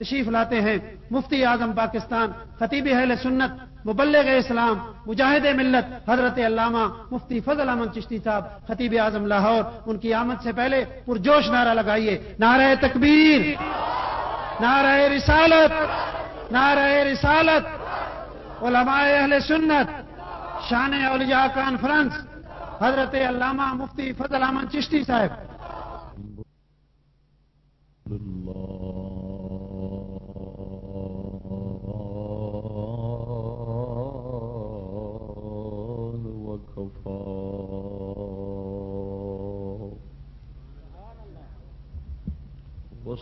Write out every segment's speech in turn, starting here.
تشریف لاتے ہیں۔ مفتی اعظم پاکستان، خطیب اہل سنت، مبلغ اسلام، مجاہد ملت، حضرت علامہ مفتی فضل احمد چشتی صاحب، خطیب اعظم لاہور۔ ان کی آمد سے پہلے پرجوش نعرہ لگائیے۔ نعرہ تکبیر، نعرہ رسالت نعرہ رسالت، علماء اہل سنت، شان اولیاء کانفرنس، حضرت علامہ مفتی فضل احمد چشتی صاحب۔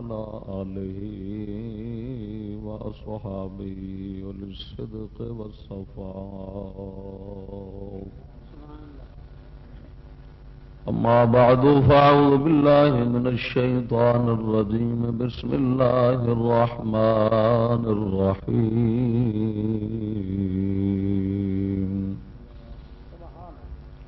وعلى آله وأصحابه وللصدق والصفاء. أما بعد فأعوذ بالله من الشيطان الرجيم. بسم الله الرحمن الرحيم.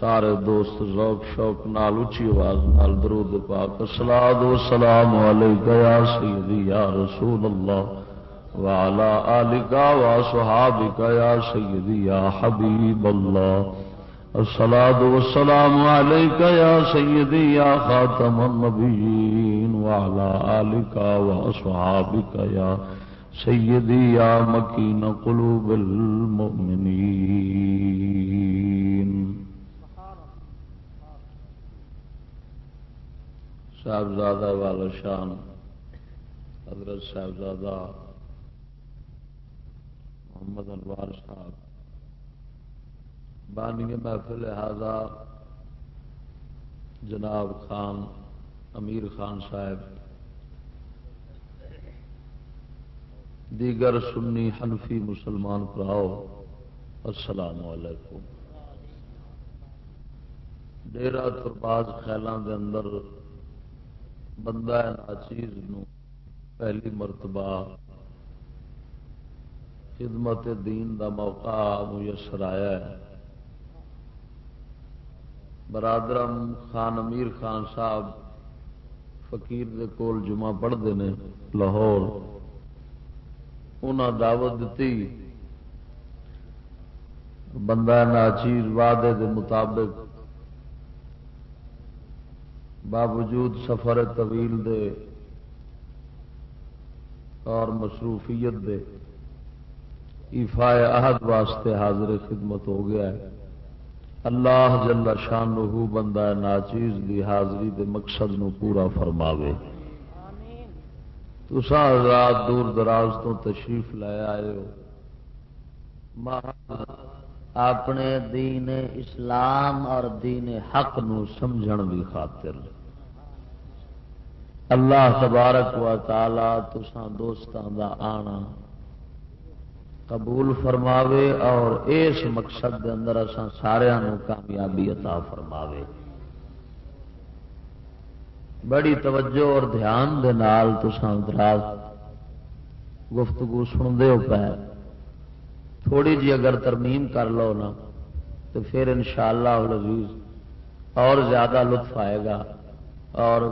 سارے دوست ذوق شوق نال اچھی آواز نال درود پاک۔ سلاد و سلام علیکہ یا سیدی یا رسول اللہ۔ وعلا آلکا و صحابکا یا سیدی یا حبیب اللہ۔ الصلاة والسلام عليك يا سيدي يا خاتم النبيين وعلى آلك وأصحابك يا سيدي يا مكين قلوب المؤمنين صاحبزادہ والا شان، حضرت صاحبزادہ محمد انوار صاحب۔ بانی محفل لہذا جناب خان، امیر خان صاحب۔ دیگر سنی حنفی مسلمان پراؤ، السلام علیکم۔ ڈیرا ترباز خیلان دے اندر بندہ ناچیز نو، پہلی مرتبہ خدمت دین دا موقع میسر آیا ہے۔ برادرم خان، امیر خان صاحب فقیر دے کول جمعہ پڑھتے ہیں لاہور۔ انہاں دعوت دیتی بندہ ناچیر وعدے دے مطابق باوجود سفر طویل دے اور مصروفیت دے ایفائے عہد واسطے حاضر خدمت ہو گیا ہے۔ اللہ جل شان بندہ ناچیز دی حاضری دے مقصد نو پورا فرماوے۔ تسا رات دور دراز تو تشریف لے آئے ہو۔ اپنے دین اسلام اور دین حق نو سمجھن بھی خاطر۔ اللہ تبارک و تعالی تسان دوستان دا آنا قبول فرماوے اور اس مقصد دے اندر اساں سارا کامیابی عطا فرماوے۔ بڑی توجہ اور دھیان دے نال دراز گفتگو سنتے ہو پہ تھوڑی جی اگر ترمیم کر لو نا تو پھر ان شاء اللہ اور زیادہ لطف آئے گا اور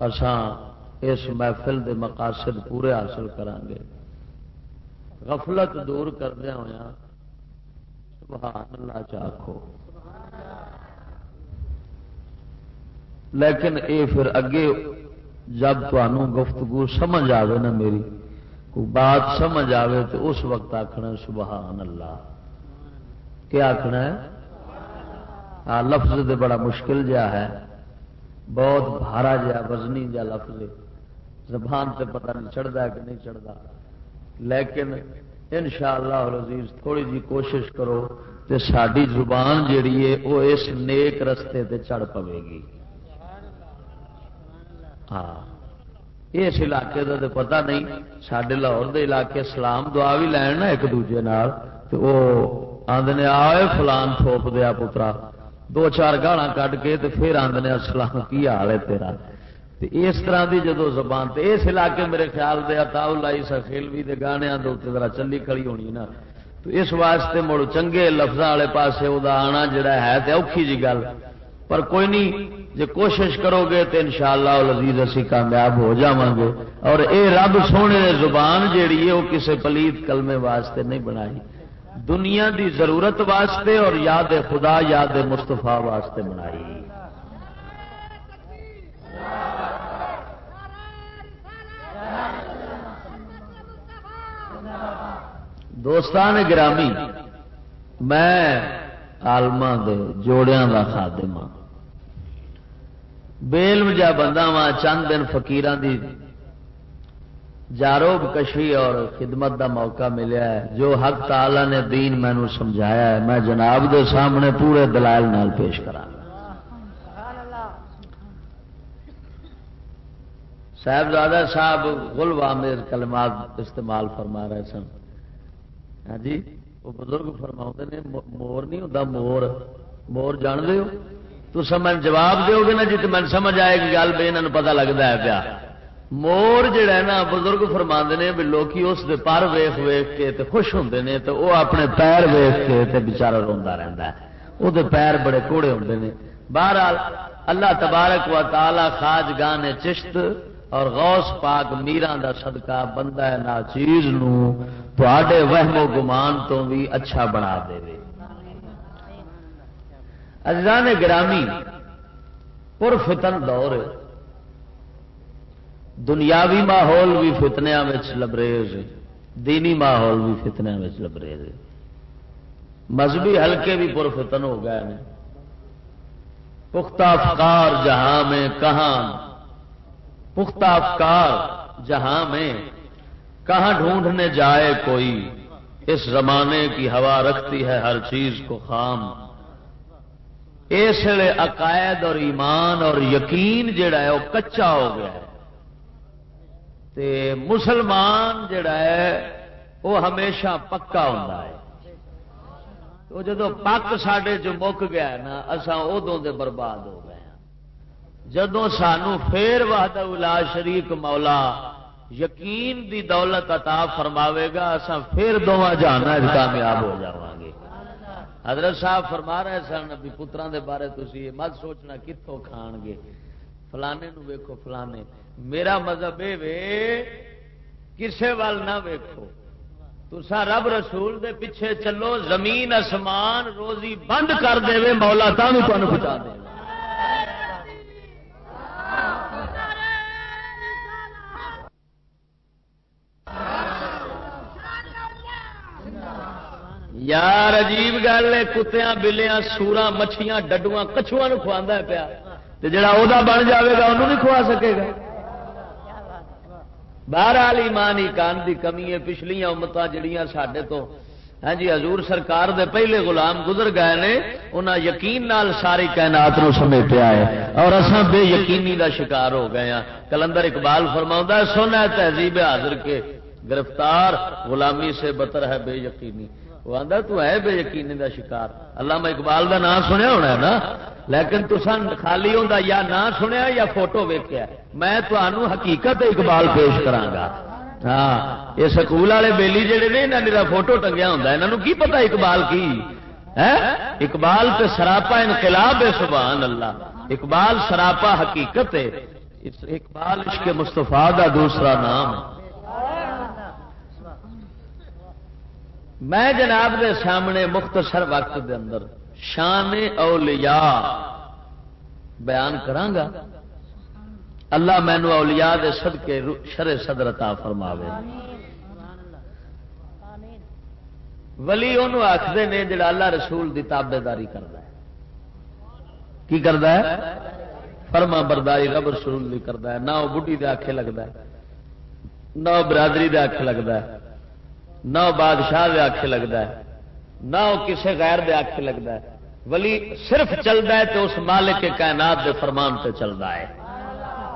اسان اس محفل دے مقاصد پورے حاصل کریں گے۔ غفلت دور کردیا ہوا سبحان اللہ چاہو لیکن اے پھر اگے جب تمہوں گفتگو سمجھ آئے نا میری، کوئی بات سمجھ آئے تو اس وقت آخنا سبحان اللہ۔ کیا آخنا ہے؟ آ، لفظ دے بڑا مشکل جا ہے۔ بہت بھارا جا وزنی جا لفظ زبان سے پتہ نہیں چڑھتا کہ نہیں چڑھتا لیکن ان شاء اللہ تھوڑی جی کوشش کرو کہ ساری زبان جیڑی ہے وہ اس نیک رستے تے چڑھ پوے گی۔ ہاں۔ اس علاقے کا تو پتا نہیں سڈے لاہور دے علاقے سلام دعا بھی لین نا ایک دوجے تو وہ آدھے آئے فلان تھوپ دیا پترا۔ دو چار گالا کھ کے پھر آدھے سلام کی حال ہے تیرا؟ اس طرح کی جدو زبان تے اس علاقے میرے خیال دے اتا لائی سخیلوی کے گانے ذرا چلی کھڑی ہونی نا۔ تو اس واسطے مڑ چنگے لفظ والے پاسے وہ آنا جڑا ہے تو اوکھی جی گل۔ پر کوئی نہیں جی کوشش کرو گے تو ان شاء اللہ لذیذ اسی کامیاب ہو جا گے۔ اور اے رب سونے زبان جیڑی ہے وہ کسی پلیت کلمے واسطے نہیں بنائی۔ دنیا دی ضرورت واسطے اور یاد خدا، یاد مستفا واسطے بنائی دوستان گرامی، میں آلما دے جوڑیاں کا خادم ہاں۔ بیلم جا بندہ وا چند دن فقیران دی جاروب کشی اور خدمت دا موقع ملیا ہے۔ جو حق تعالی نے دین مینو سمجھایا ہے، میں جناب دے سامنے پورے دلائل نال پیش کرا صاحبزادہ صاحب گل وامر کلمات استعمال فرما رہے سن۔ ہاں جی وہ بزرگ فرما نے مور نہیں ہوتا مور۔ مور جان دو تو سمجھ جواب دو گے نا جی تو من سمجھ آئے گی، گل بے انہوں پتا لگتا ہے پیا۔ مور جڑا نا، بزرگ فرما نے بھی لوگ اس دے پر ویخ ویخ کے تے خوش ہوں نے تو وہ اپنے پیر ویخ کے تے بچارا روا رہتا ہے۔ وہ پیر بڑے کوڑے ہوں نے۔ بہرحال اللہ تبارک و تعالی خاج گاہ چشت اور غوث پاک میران دا صدقہ بندہ ہے نا چیز نو تے وہم و گمان تو بھی اچھا بنا دے ازان گرامی پر فتن دور ہے دنیاوی ماحول بھی فتنیا لبریز دینی ماحول بھی فتنیا لبریز مذہبی ہلکے بھی پر فتن ہو گئے ہیں۔ پختہ افکار جہاں میں کہاں، پختہ افکار جہاں میں کہاں ڈھونڈنے جائے کوئی، اس زمانے کی ہوا رکھتی ہے ہر چیز کو خام۔ اس لیے عقائد اور ایمان اور یقین جڑا ہے، وہ کچا ہو گیا ہے۔ تے مسلمان جڑا ہے، وہ ہمیشہ پکا ہوتا ہے۔ تو جدو پک سڈے جو مک گیا نا اسان ادو دے برباد ہو گئے ہاں۔ جدو سانو پھر وحدہ الا شریک مولا یقین دی دولت عطا فرماوے گا اصا پھر دونوں جانا کامیاب ہو جا گے حضرت صاحب فرما رہے سن بھی پترا دے بارے تھی مت سوچنا کتوں کھان گے فلانے نو ویکو فلانے میرا مذہب یہ کسے وال نہ ویکو تسا رب رسول دے پیچھے چلو، زمین اسمان روزی بند کر دے مولا تمہیں پہنچا دے یار، عجیب گل ہے کتیا بلیاں سورا مچھیاں، ڈڈواں کچھوا کھوا پیا جڑا وہ بن جاوے گا انہوں نہیں کھوا سکے گا۔ باہر ایمان مان ہی کان کی کمی ہے، پچھلیاں امت جڑیاں سڈے تو۔ ہاں جی حضور سرکار دے پہلے غلام گزر گئے نے، انہاں یقین نال ساری کائنات نو سمیٹیا ہے اور اساں بے یقینی دا شکار ہو گئے ہیں کلندر اقبال فرماؤں ہے سونا تہذیب حاضر کے گرفتار غلامی سے بتر ہے، بے یقینی۔ وہ آتا تو ہے بے یقینی دا شکار۔ اللہ اقبال دا نام سنیا ہونا ہے نا۔ لیکن تو سن خالی ہوں یا نہ سنیا یا فوٹو ویکیا میں تمہوں حقیقت اقبال پیش کرانگا ہاں یہ سکول والے بےلی جہے نے یہاں فوٹو ٹنگیا ہوں یہاں کی پتا اقبال کی؟ اقبال تے سراپا انقلاب ہے سبحان اللہ اقبال سراپا حقیقت ہے۔ اقبال عشق مستفا کا دوسرا نام۔ میں جناب دے سامنے مختصر وقت دے اندر شان اولیاء بیان کرانگا اللہ مینو اولیاء دے صدقے شر صدرتا فرماوے۔ ولی انہوں آخر نے جڑا اللہ رسول دی تابے داری کرتا ہے۔ کی کرتا ہے؟ فرما برداری، رب رسول دی کرتا ہے۔ نہ وہ بڑھی دے آخے لگتا ہے، نہ وہ برادری دے آخے لگتا ہے۔ نہ وہ بادشاہ دے آخے لگتا ہے، نہ وہ کسے غیر دے آخے لگتا ہے۔ ولی صرف چلتا ہے تو اس مالک کے کائنات دے فرمان پہ چلتا ہے۔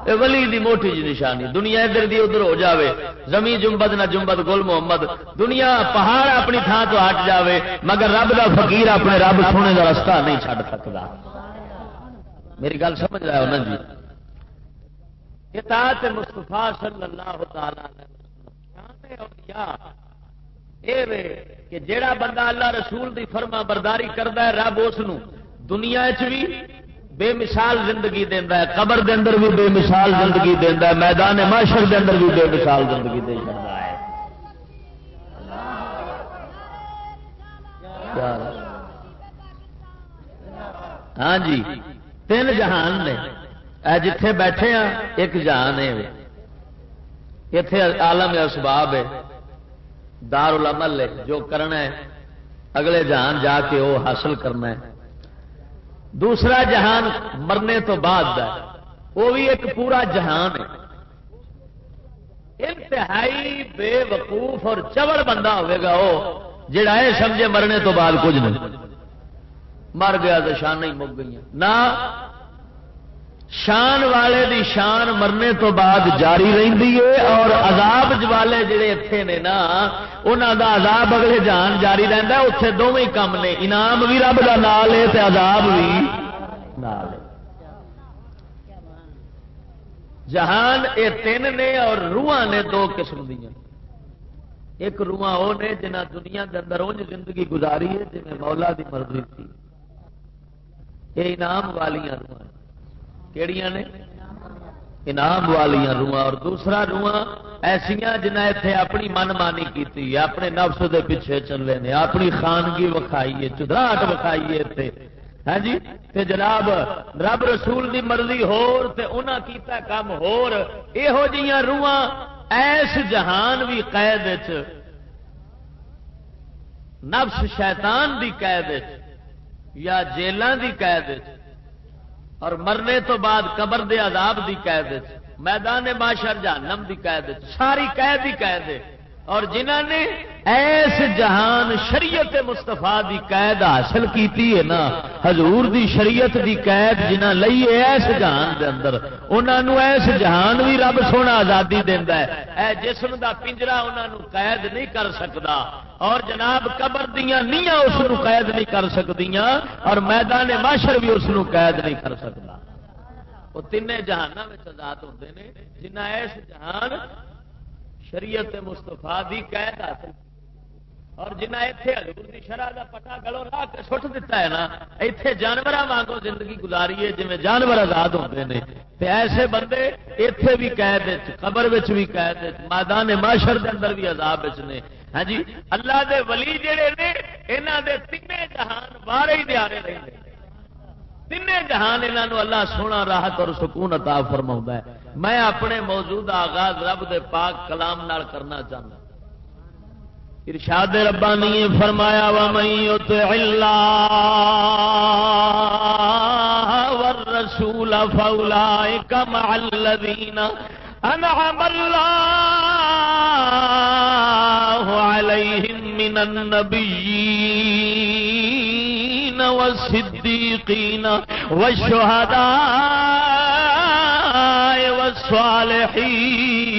اے ولی دی موٹی جی نشانی، دنیا ادھر دی ادھر ہو جاوے۔ زمین جمبد نہ جمبد گل محمد۔ دنیا پہاڑ اپنی تھان تو ہٹ جاوے، مگر رب دا فقیر اپنے رب سونے کا رستہ نہیں چھڈ سکتا۔ میری گل سمجھ رہا ہے جی؟ اطاعت مصطفیٰ صلی اللہ تعالی علیہ وسلم کہ جیڑا بندہ اللہ رسول دی فرما برداری کرتا ہے، رب اس دنیا بھی بے مثال زندگی دینا ہے، قبر دے اندر بھی بے مثال زندگی دینا ہے، میدان معاشر دے اندر بھی بے مثال زندگی دے سکتا ہے۔ ہاں جی تین جہان نے۔ جتھے بیٹھے ہاں ایک جہان ہے۔ اتے عالم اسباب ہے۔ دار العمل ہے، جو کرنا ہے، اگلے جہان جا کے وہ حاصل کرنا ہے۔ دوسرا جہان مرنے تو بعد دا وہ بھی ایک پورا جہان ہے۔ انتہائی بے وقوف اور چبڑ بندہ ہوئے گا وہ، جڑا ہے، سمجھے مرنے تو بعد کچھ نہیں۔ مر گیا تو شان نہیں مک گئی نہ شان والے دی شان مرنے تو بعد جاری رہی ہے اور عذاب والے جڑے اتے نے نا انہوں دا عذاب اگلے جان جاری رہتا ہے اتنے دونوں کام نے، انعام بھی رب کا نال ہے عذاب بھی نال جہان یہ تین نے اور روح نے دو قسم دیا ایک روح وہ نے جنہ دنیا کے اندر انج زندگی گزاری ہے جی مولا دی مرضی تھی۔ یہ انعام والیاں روح کہڑی نے؟ انعام والیا روح اور دوسرا روح ایسا جنہیں اتنے اپنی من مانی کی اپنے نفس دے پیچھے چلے نے، اپنی خانگی وکھائیے چدراہٹ وکھائیے اتنے ہاں جی؟ تے جناب، رب رسول دی مرضی ہور تے انہاں کیتا کام ہور یہو جیاں روحاں ایس جہان بھی قید نفس شیطان دی قید یا جیلان دی قید اور مرنے تو بعد قبر دے عذاب دی قید میدان باشر جہنم دی قید ساری قید ہی قید اور جنہ نے ایس جہان شریعت مستفا دی قید حاصل کیتی ہے نا، حضور دی شریعت دی قید جنہ لئی ایس جہان دے اندر انہوں ایس جہان بھی رب سونا آزادی دینا ہے۔ اے جسم دا پنجرا انہوں قید نہیں کر سکتا اور جناب قبر دیا نیاں اس قید نہیں کر سکتی اور میدان معاشر بھی اس قید نہیں کر سکتا وہ تین جہان آزاد ہوتے ہیں جنہ ایس جہان شریعت مستفا دی قید حاصل اور جنہ اتنے ہزور کی شرح کا پٹا گلو لا کے سٹ دیتا ہے نا اتنے جانور وانگو زندگی گزاری ہے جی جانور آزاد ہوتے ہیں ایسے بندے اتے بھی قید قبر بھی قید میدان معاشر دے اندر بھی عذاب نے۔ ہاں جی اللہ دے ولی جڑے نے یہاں دے تین جہان بارے ہی دیارے رہے تین جہان یہاں اللہ سونا راحت اور سکون عطا فرما ہے۔ میں اپنے موجود آغاز رب دے پاک کلام نال کرنا چاہتا ارشاد ربانی فرمایا وا اللہ والرسول فاولئک مع الذین انعم اللہ علیہم من النبیین والصدیقین والشہداء الصالحين.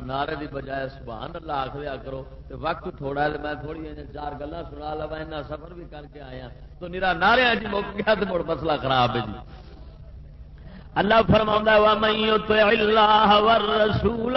نعرے دی بجائے سبحان اللہ آخریا کرو تو وقت تھوڑا ہے میں تھوڑی جی چار گلا سنا لوا ایسا سفر بھی کر کے آیا۔ تو نیرا نعرے جی مک گیا تو مڑ مسئلہ خراب ہے جی۔ اللہ فرما وا میں تو اللہ ور رسول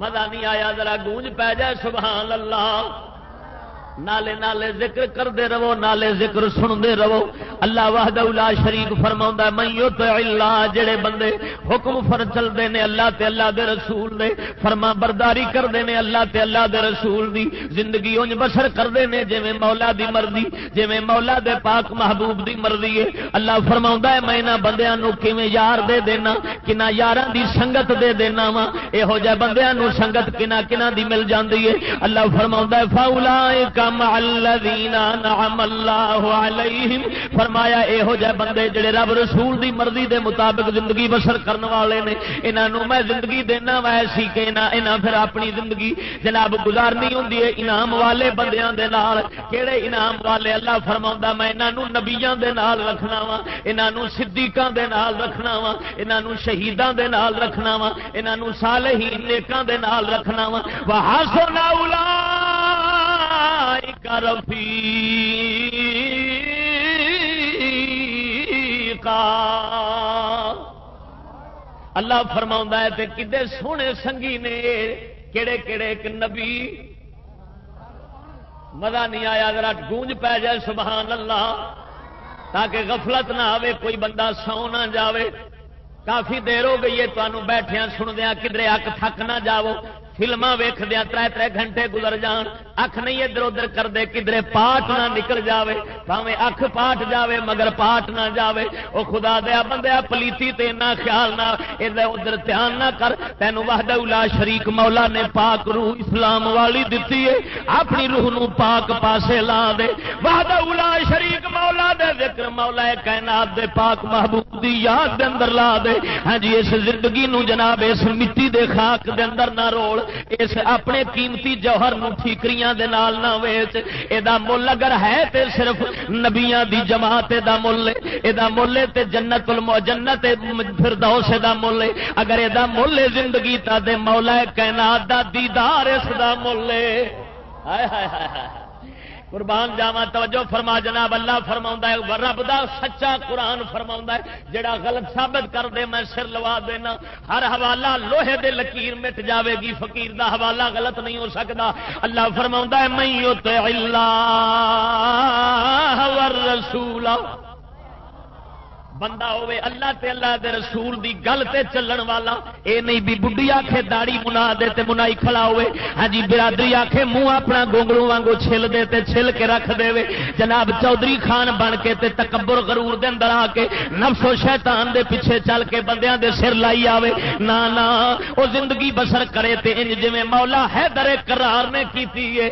مزہ نہیں آیا ذرا گونج پی جائے سبحان اللہ۔ نالے نالے ذکر کرتے رہو، نالے ذکر سنتے رہو۔ اللہ واہد شریف فرما میو تو اللہ جڑے بندے حکم فر چلتے ہیں اللہ تے اللہ دے رسول دے فرما برداری کرتے ہیں اللہ تے اللہ دے رسول دی زندگی انج بسر کرتے ہیں جی مولا دی مرضی جی مولا دے پاک محبوب دی مرضی ہے۔ اللہ فرما ہے، میں یہاں بندیاں کیویں یار دے دینا، کنا یار دی سنگت دے دینا وا یہو جہ بندیاں سنگت کنا کنا دی مل جاتی ہے۔ اللہ فرما فاؤلا مع الذین انعم اللہ علیہم۔ فرمایا اے جے بندے جڑے رب رسول دی مرضی دے مطابق زندگی بسر کرن والے نے، انہاں نو میں زندگی دینا وا، ایسی کہ انہاں انہاں پھر اپنی زندگی جناب گزارنی ہوندی ہے انعام والے بندیاں دے نال۔ کیڑے انعام والے اللہ فرماوندا، میں انہاں نو نبیاں دے نال رکھنا وا، انہاں نو صدیقاں دے نال رکھنا وا، انہاں نو شہیداں دے نال رکھنا وا، انہاں نو صالحین نیکاں دے نال رکھنا وا۔ وحسن اولئک رفیقا اللہ فرما ہے کدے سونے سنگھی نے کہڑے کہڑے ایک نبی مزہ نہیں آیا ذرا گونج پی جائے سبحان اللہ، تاکہ غفلت نہ آئے کوئی بندہ سو نہ جاوے۔ کافی دیر ہو گئی ہے تمہوں بیٹھیا سندیا کدھر اک تھک نہ جاؤ فلما ویخدیا تر تر گھنٹے گزر جان۔ اکھ نہیں ادھر ادھر کر دے کدھر پاٹ نہ نکل جاوے۔ پاوے اکھ پاٹ جاوے، مگر پاٹ نہ جاوے۔ او خدا دیا بندیا پلیتی تے نہ خیال نہ، ادھر ادھر دھیان نہ کر۔ تینوں وحدہ الا شریک مولا نے پاک روح اسلام والی دتی ہے۔ اپنی روح نو پاک پاسے لا دے۔ وحدہ الا شریک مولا دے ذکر، مولا کائنات دے پاک محبوب دی یاد دے اندر لا دے۔ ہاں جی اس زندگی نو جناب، اس مٹی دے خاک دے اندر نہ رول۔ اس اپنے قیمتی جوہر ٹھیکریاں دے نال نہ ویچ۔ یہ مل اگر ہے تے صرف نبیاں دی جماعت دا مل یہ مل تے جنت المو جنت فردوس دا مل اگر یہ مل زندگی تا دے مولا کائنات دا دیدار اس دا مل ہائے ہائے ہائے۔ قربان جاوا توجہ فرما جناب، اللہ فرما ہے، رب دا سچا قرآن فرما ہے، جڑا غلط ثابت کر دے، میں سر لوا دینا۔ ہر حوالہ لوہے دے لکیر مٹ جاوے گی، فقیر دا حوالہ غلط نہیں ہو سکتا اللہ فرما ہے میں اللہ بندہ ہوے اللہ تے اللہ دے رسول دی گل تے چلن والا، اے نہیں بھی بڈھی آکھے داڑی منا دے تے منائی کھلا ہوے ہاں جی برادری آکھے منہ اپنا گونگلوں وانگو چھل دے تے چھل کے رکھ دے وے۔ جناب چودھری خان بن کے تے تکبر غرور دے اندر آ کے نفس و شیطان دے پیچھے چل کے بندیاں دے سر لائی آوے۔ نا نا، او زندگی بسر کرے تے انج جویں مولا حیدر قرار نے کیتی ہے۔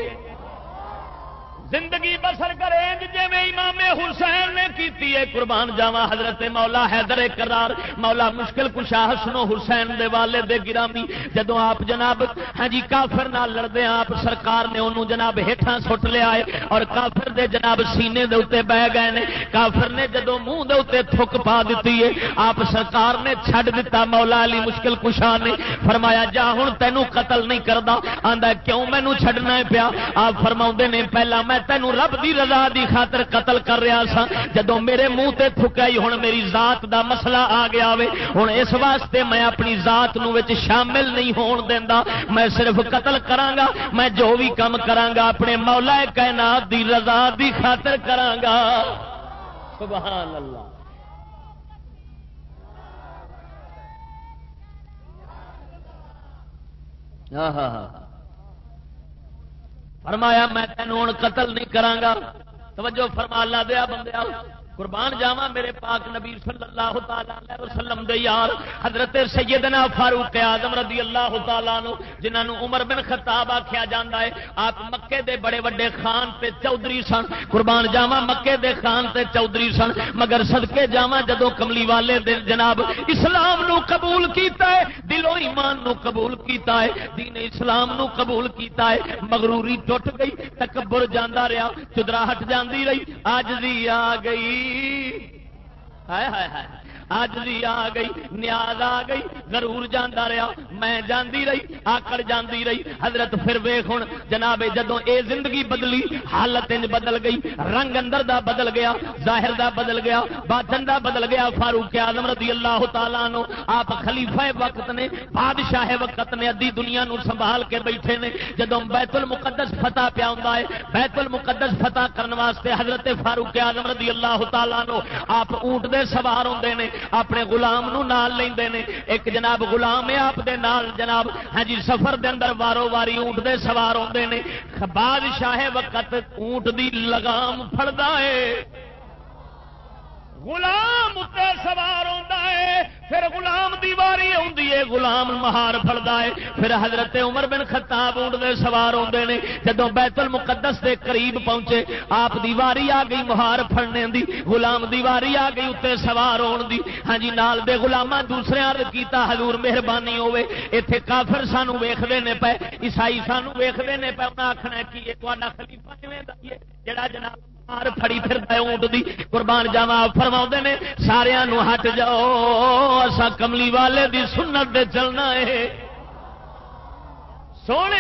زندگی بسر کرے جی امام حسین نے کیتی ہے، قربان جاوا حضرت مولا حیدر کرار مولا مشکل کشا حسنو حسین دے والے دے گرامی جدو آپ جناب ہاں جی کافر نہ لڑتے آپ سرکار نے انہوں جناب ہیٹھاں سٹ لیا ہے، اور کافر دے جناب سینے دے اتنے بہ گئے نے، کافر نے جدو منہ دے اتنے تھک پا دیتی ہے، آپ سرکار نے چھڈ دیتا، مولا علی مشکل کشا نے فرمایا، جا ہوں تینوں قتل نہیں کرتا آندا کیوں مینو چھڈنا پیا؟ آپ فرما نے، پہلا میں میں تینوں رب دی رضا دی خاطر قتل کر رہا سا جدو میرے منہ تے تھکائی ہوں میری ذات دا مسئلہ آ گیا وے۔ ہوں اس واسطے میں اپنی ذات نو وچ شامل نہیں ہون دینا میں صرف قتل کرانگا میں جو بھی کام کرانگا اپنے مولا کائنات دی رضا دی خاطر کرانگا سبحان اللہ۔ ہاں ہاں ہاں۔ فرمایا میں تینوں ہوں قتل نہیں کرا توجہ فرما اللہ دیا بندے قربان جاوا میرے پاک نبی صلی اللہ تعالی وسلم دے یار، حضرت سیدنا فاروق اعظم رضی اللہ تعالیٰ نو جنہوں عمر بن خطاب آخیا جا ہے، آپ مکے دے بڑے بڑے خان تے چودھری سن، قربان جاوا مکے دے خان تے چودھری سن، مگر سدکے جاوا جدو کملی والے دن جناب اسلام نو قبول کیتا ہے دلو ایمان نو قبول کیتا ہے، دین اسلام نو قبول کیتا ہے، مغروری ٹوٹ گئی، تکبر جانا رہا چدرا ہٹ جاندی رہی آج دی آ گئی۔ ہائے ہائے ہائے۔ بھی آ گئی، نیاز آ گئی، ضرور جانا رہا، میں جاندی رہی، آکڑ جاندی رہی۔ حضرت پھر ویخ ہوں جناب جدو اے زندگی بدلی، حالت بدل گئی، رنگ اندر دا بدل گیا، ظاہر دا بدل گیا، باطن دا بدل گیا۔ فاروق آزم رضی اللہ تعالیٰ نو آپ خلیفہ وقت نے، بادشاہ وقت نے ادی دنیا نو سنبھال کے بیٹھے نے۔ جدو بیت المقدس فتح پیا ہوں بیت المقدس فتح کرنے واسطے حضرت فاروق آزم رضی اللہ تعالیٰ نو آپ اونٹ دے سوار ہوتے ہیں اپنے گلام نال لے ایک جناب گلام ہے آپ دے نال، جناب۔ ہاں جی سفر دے اندر وارو واری اونٹ دے سوار ہوتے ہیں بادشاہ وقت اونٹ دی لگام فڑتا ہے۔ غلام اتنے سوار ہوتا ہے، پھر غلام دیواری آتی ہے، غلام مہار فلدا ہے۔ پھر حضرت عمر بن خطاب اونٹ دے سوار ہوتے ہیں جدو بیت المقدس دے قریب پہنچے، آپ دیواری آ گئی، مہار فڑنے دی، غلام دیواری آ گئی، اتنے سوار ہون دی۔ ہاں جی نال دے غلاما دوسرے عرض کیتا، حضور مہربانی ہوے ایتھے کافر سانو ویکھدے نے پے، عیسائی سانو ویکھدے نے پے، انہاں آکھنا کہ یہ خلیفہ جڑا جناب فڑی پھر اونٹ دی قربان جاوا فرما نے سارا ہٹ جاؤ اصا کملی والے دی سنت دے چلنا ہے سونے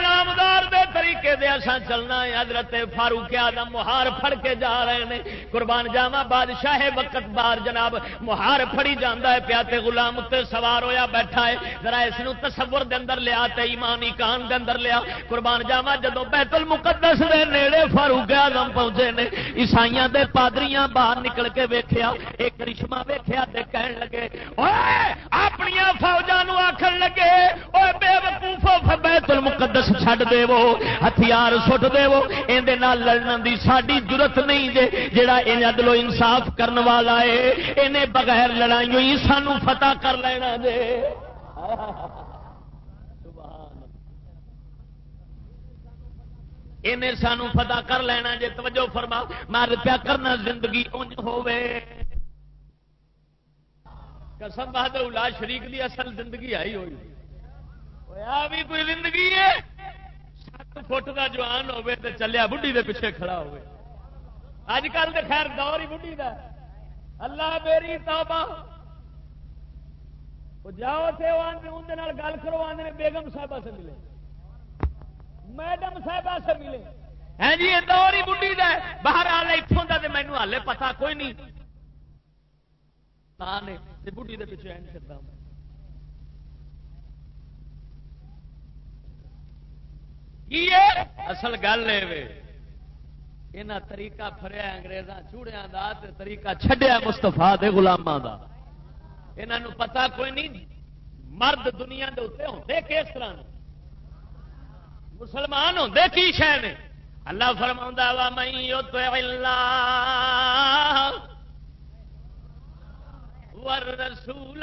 نامدار دے طریقے دے اساں چلنا ہے، حضرت فاروق آدم مہار پھڑ کے جا رہے ہیں قربان جاوا بادشاہ وقت بار جناب، مہار پھڑی جانا ہے پیا تے غلام تے سوار ہویا بیٹھا ہے۔ ذرا اس تصور دے اندر لیا تے ایمانی کان دے اندر لیا۔ قربان جاوا جدو بیت المقدس دے نیڑے فاروق آدم پہنچے نے، عیسائیاں دے پادریاں باہر نکل کے ویکھیا، ایک کرشمہ ویکھیا تے کہن لگے اوے اپنی فوجاں نو آکھن لگے اوے بے وقوفو بیت المقدس چھڈ دے وہ ہتھیار سٹ دے وہ اندے نال لڑن دی ساڈی ضرورت نہیں جے جڑا ان عدل و انصاف کرن والا ہے انہیں بغیر لڑائیوں ہی سانو فتح کر لینا جے۔ انہیں سانو فتح کر لینا جے، توجہ فرما مار پیا کرنا زندگی انج ہوے قسم بہادر لا شریک دی اصل زندگی آئی ہوئی۔ بھی کوئی زندگی ہے سات فٹ کا جوان ہوے تو چلیا بڑھی دے پیچھے کھڑا ہوے اج کل تو خیر دور ہی بڑھی کا اللہ میری توبہ جاؤ تھے اندر گل کرو آدھے بیگم صاحبہ سے ملے میڈم صاحبہ سے ملے ہے جی یہ دور ہی بڑھی کا باہر آ اتوں کا تو مینو ہالے پتا کوئی نہیں بڑھی کے پیچھے این کرتا ہوں کی اصل گل یہ طریقہ فریا اگریزاں چوڑیا کا طریقہ چھڈیا مستفا دے گلاما کا یہاں پتا کوئی نہیں، مرد دنیا کے اتنے ہوتے کس طرح مسلمان ہوتے کی شہ نے؟ اللہ فرما وا مئی اللہ ور رسول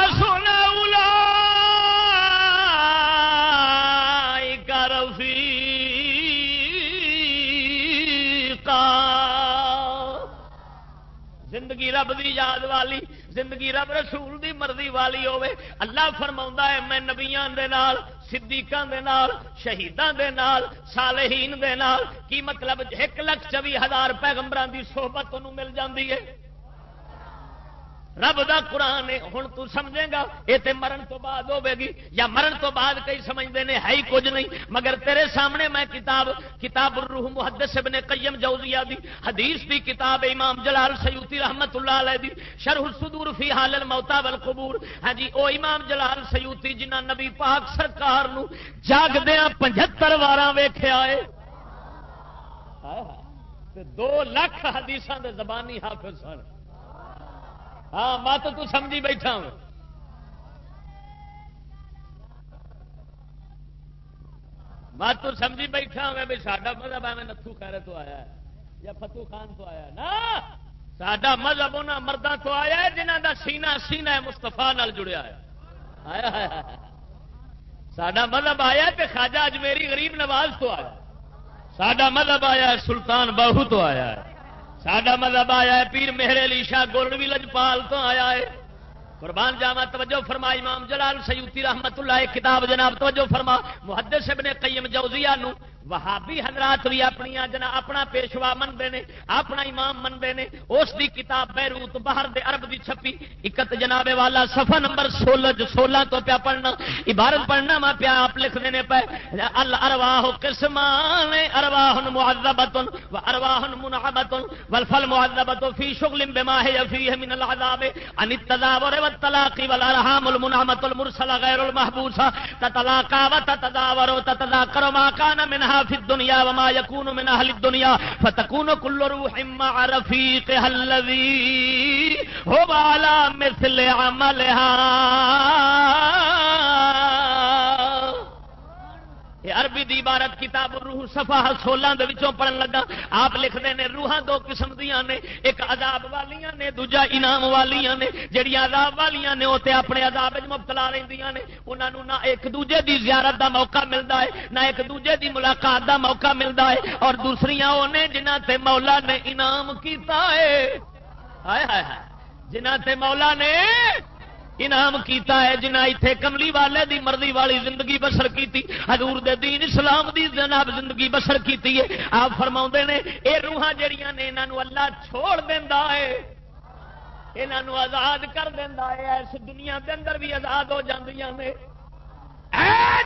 زندگی رب دی یاد والی، زندگی رب رسول دی مرضی والی ہوے اللہ فرما ہے، میں نبیاں دے نال، صدیقاں دے نال، شہیداں دے نال، صالحین دے نال، کی مطلب ایک لاکھ چوی ہزار پیغمبران دی صحبت انہوں مل جاندی ہے۔ رب دا قرآن ہوں تو سمجھے گا، یہ تے مرن تو بعد ہوے گی، یا مرن تو بعد کئی سمجھتے ہیں ہے ہی کچھ نہیں۔ مگر تیرے سامنے میں کتاب کتاب الروح محدث ابن قیم جوزیہ دی، حدیث دی کتاب امام جلال سیوتی رحمت اللہ علیہ دی، شرح الصدور فی حال الموتا والقبور۔ ہاں جی او امام جلال سیوتی جنہ نبی پاک سرکار نو جاگ دیاں پنجتر واراں ویکھیا ہے دو لاکھ حدیث دے زبانی حافظ سن۔ ہاں مت تو سمجھی بیٹھا ہوں۔ مت تو سمجھی بیٹھا ہوں بھی ساڈا مذہب ہے نتھو خیر تو آیا ہے، یا فتو خان تو آیا نا ساڈا مذہب انہوں مردوں تو آیا ہے جنہ دا سینہ سینہ مستفا جڑیا ہے۔ آیا ساڈا مذہب آیا تے خواجہ اجمیری غریب نواز تو آیا سڈا مذہب آیا ہے سلطان باہو تو آیا ہے۔ ساڈا مذہب آیا ہے، پیر مہرے علی شاہ گولڈوی لجپال تو آیا ہے۔ قربان جاوا توجہ فرما امام جلال سیوتی رحمت اللہ کتاب جناب توجہ فرما، محدث ابن قیم جوزیہ نو۔ وہابی حضرات بھی اپنی جنا اپنا پیشوا منگے نے اپنا امام منگے نے اس دی کتاب بیروت باہر دے عرب دی چھپی۔ اکت جناب والا صفحہ نمبر سولہ جو سولہ تو پیا پڑھنا۔ عبارت پڑھنا میں پیا آپ لکھ دینے پہ الارواح قسمان، ارواح معذبت و ارواح منعبت والفل معذبت فی شغل بما هي فيه من العذاب۔ ان التدابر والطلاق والارحام المنعمت المرسل غیر المحبوسه تتلاقى وتتداور وتتذاكر ما كان منها في الدنيا وما يكون من اہل الدنيا فتكون كل روح مع رفيقها الذي هو على مثل عملها. یہ عربی دی عبارت کتاب روح سفا سولہ دوں پڑھن لگا۔ آپ لکھتے ہیں روحاں دو قسم دیا نے، ایک عذاب والیاں نے، دوجا انعام والیاں نے۔ جہیا عذاب والیاں نے وہ اپنے عذاب مبتلا رہی نے۔ انہوں نہ ایک دوجے دی زیارت دا موقع ملتا ہے، نہ ایک دوجے دی ملاقات دا موقع ملتا ہے۔ اور دوسری وہ نے جنہ تے مولا نے انعام کیتا ہے۔ جنہ تے مولا نے انعام کیتا ہے جنہ اتنے کملی والے دی مرضی والی زندگی بسر کی حضور دے دین اسلام دی جناب زندگی بسر کی آپ فرما نے یہ روحان جہیا نے یہاں اللہ چھوڑ دینا ہے یہاں آزاد کر دینا ہے۔ اس دنیا کے اندر بھی آزاد ہو جی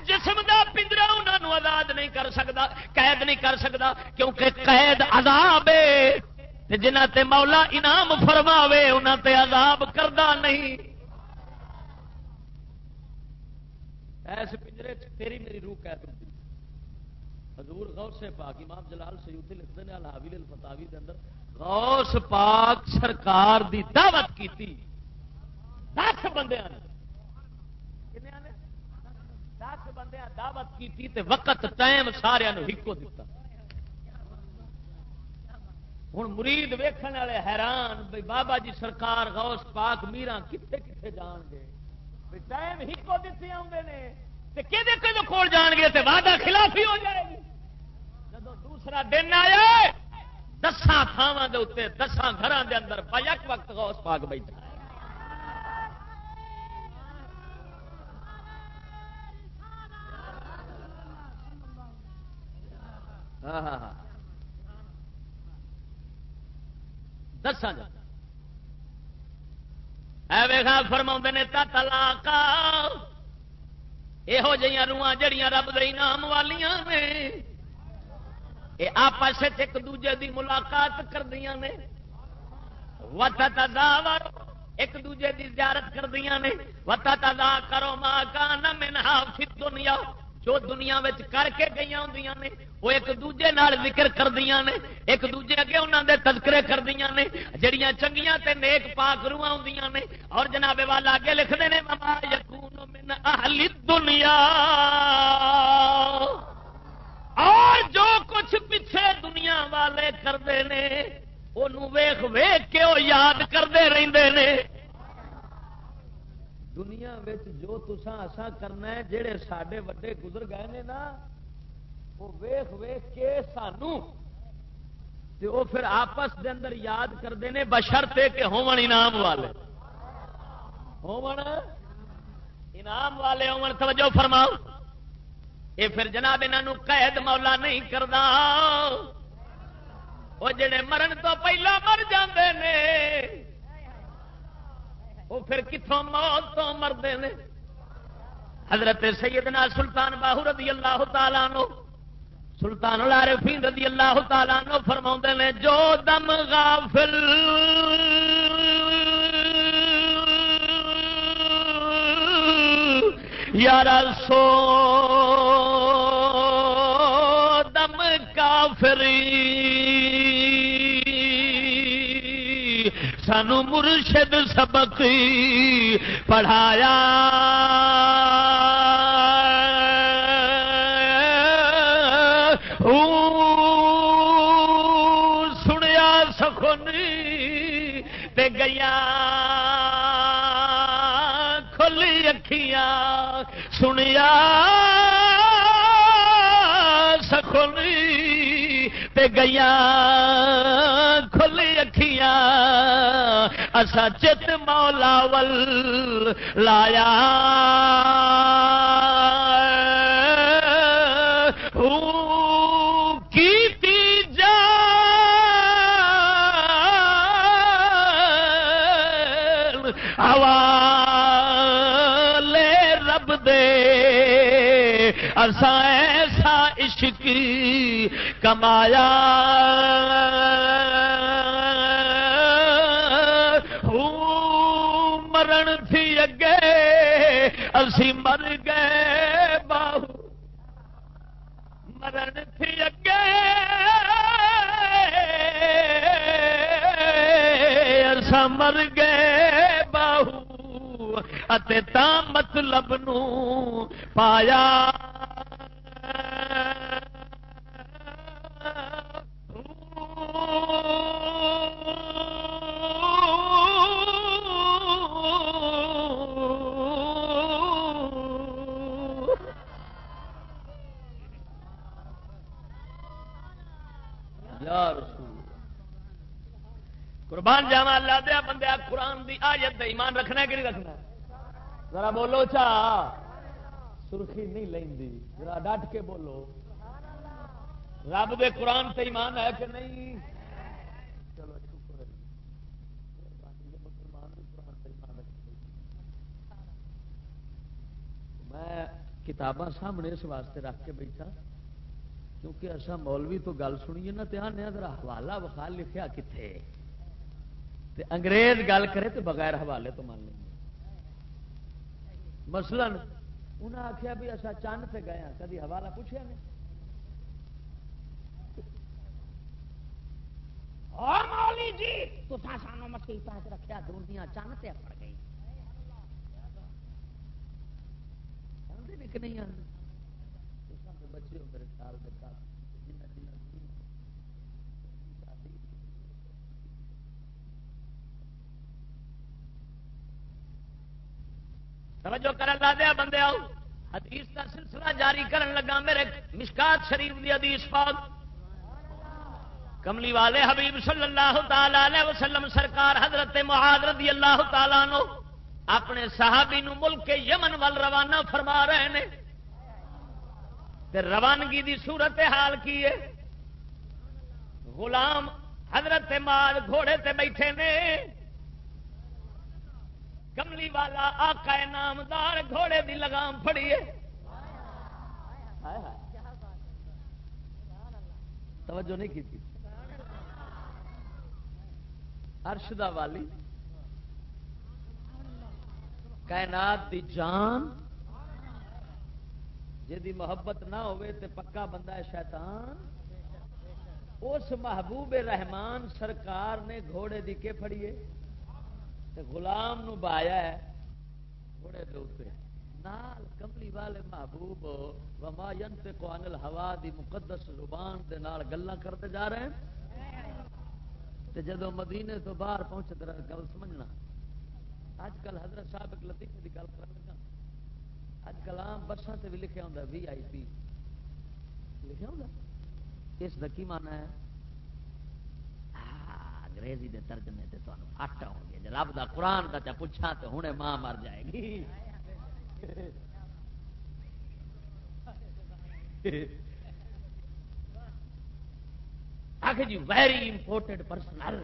جسم کا پنجرا انہوں آزاد نہیں کر سکتا قید نہیں کر سکتا کیونکہ قید عذاب ہے۔ جنہ تے مولا انعام فرماوے انہوں تے عذاب کردا نہیں۔ ایس پنجرے تیری میری روح قید ہوتی حضور غوث پاک، امام جلال سیوتی لکھتے ہیں، الحاوی الفتاوی کے اندر غوث پاک سرکار دی دعوت کیتی۔ دس بندے دس بندے دعوت کی تے وقت ٹائم سارا ہکو دیتا ہوں مرید ویکھن والے حیران بھائی بابا جی سرکار غوث پاک میرا کتنے کتنے جان گے؟ ٹائم ہی کو دیتے آتے ہیں کہ کول جان گے تو وعدہ خلافی ہو جائے گی۔ جب دوسرا دن آیا دسان تھاواں اتنے دسان گھر کے اندر یک وقت غوث پاک بیٹھا۔ ہاں ہاں ہاں۔ دسان فرما نے تلاک یہو جہاں روح جڑیاں رب دے والیاں نے یہ آپس ایک دوجے دی ملاقات کردیا نے۔ وت تداور ایک دوجے دی زیارت کردیا نے۔ وت تدا کرو ماں کا نہ فی دنیا جو دنیا کر کے گئی ہوں نے، وہ ایک دوجے نال ذکر کردیا نے، ایک دوجے اگے انہوں دے تذکرے کردیا نے، جڑیاں چنگیاں تے نیک پاک روح آدیاں نے۔ اور جناب والا اگے لکھتے ہیں مما یقون من اہل دنیا اور جو کچھ پیچھے دنیا والے کرتے ہیں وہ ویخ ویخ کے وہ یاد کرتے رہتے ہیں دنیا جو تسان اسا کرنا ہے جہے سڈے وڈے گزر گئے نے نا، وہ ویخ ویخ کے سانو وہ پھر آپس دے اندر یاد کرتے ہیں بشرتے کہ ہون انعام والے۔ ہون انعام والے ہون توجہ فرماؤ۔ یہ پھر جناب یہاں قید مولا نہیں کرتا وہ جڑے مرن تو پہلا مر جاندے نے۔ وہ پھر کتوں موت تو مرد نے۔ حضرت سیدنا سلطان باہو رضی اللہ تعالیٰ نو سلطان العارفین رضی اللہ تعالیٰ نو فرما نے، جو دم غافل یار سو دم کافری سانو مرشد سبق پڑھایا۔ سنیا سخنی تے گیا کھلی اکھیاں سنیا سخنی تے گیا کھلی اکھیاں اسا چت مولا ول لایا۔ ایسا عشق کمایا۔ اسی مر گئے باہو۔ مرن تھی اگے۔ اسا مر گئے باہو۔ اتے تا مطلب نو پایا قربان جاوا اللہ دیا بندے قرآن دی آیت دے ایمان رکھنا ہے کہ نہیں رکھنا ذرا بولو چا۔ سرخی نہیں لیندی۔ ذرا ڈٹ کے بولو۔ رب دے قرآن تے ایمان ہے کہ نہیں؟ چلو شکر ہے میں کتاباں سامنے اس واسطے رکھ کے بیٹھا، کیونکہ اصا مولوی تو گل سنیے نا دھیان ذرا حوالہ وخال لکھیا کتنے تے انگریز گل کرے تو بغیر حوالے تو مان لیں مثلا انہیں آخیا بھی اصا چند سے گئے ہاں کدی حوالہ پوچھا نہیں اور مولی جی تو سانو مسیح پاس رکھیا دنیا چند سے پڑ گئی نہیں آندے بچے ہو میرے خیال دے کافی جنہ جنہ توجہ کرن لا دیا بندے آؤ۔ حدیث کا سلسلہ جاری کرن لگا میرے مشکات شریف دی حدیث پاک کملی والے حبیب صلی اللہ تعالی علیہ وسلم سرکار حضرت معاذ رضی اللہ تعالیٰ نو اپنے صحابی نو ملک یمن وال روانہ فرما رہے ہیں تے روانگی دی صورت حال کی ہے؟ غلام حضرت معاذ گھوڑے تے بیٹھے نے۔ کملی والا آقا نامدار، گھوڑے دی لگام پھڑیے توجہ نہیں کی تھی۔ ارشدہ والی، کائنات دی جان جی محبت نہ ہوئے تے پکا بندہ ہے شیطان، اس محبوب رحمان سرکار نے گھوڑے دی کے پھڑیے تے غلام نو بایا ہے، گھوڑے دے اوپر۔ نال کملی والے محبوب وما ينطق عن الهوى دی مقدس زبان دے نال گلاں کرتے جا رہے ہیں۔ تے جدو مدینے تو باہر پہنچے تے گل سمجھنا۔ اج کل حضرت صاحب ایک لطیفے دی گل کر لگا اج کل عام بساں تے بھی لکھیا ہوندا وی آئی پی لکھیا ہوندا اس دا کی معنی ہے؟ انگریزی دے ترجمے تے تانوں اٹ ہون گے جے رب دا قرآن دا چا پوچھاں تے ہنے ماں مر جائے گی۔ آخ جی ویری امپورٹنٹ پرسنل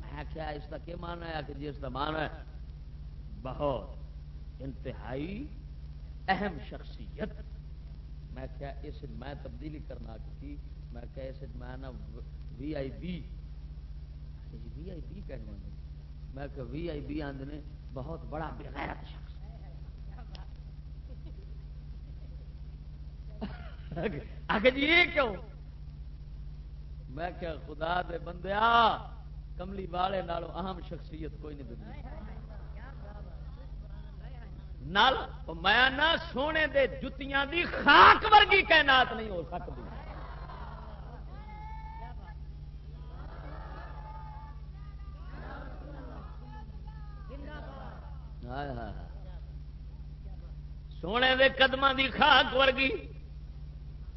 میں کیا اس کا کیا مانا ہے؟ کہ جی اس کا مانا ہے بہت انتہائی اہم شخصیت۔ میں کیا اس میں تبدیلی کرنا کی؟ میں کیا اس میں نا وی آئی بی وی آئی بی کہنے میں کہ وی آئی بی آندنے بہت بڑا بغیرت شخص۔ آگے جی یہ کیوں؟ میں کیا خدا دے بندیا کملی والے نالوں اہم شخصیت کوئی نہیں دنیا۔ نال، میں نہ سونے دے جتیاں دی خاک ورگی کائنات نہیں ہو سکتی۔ سونے دے قدم دی خاک ورگی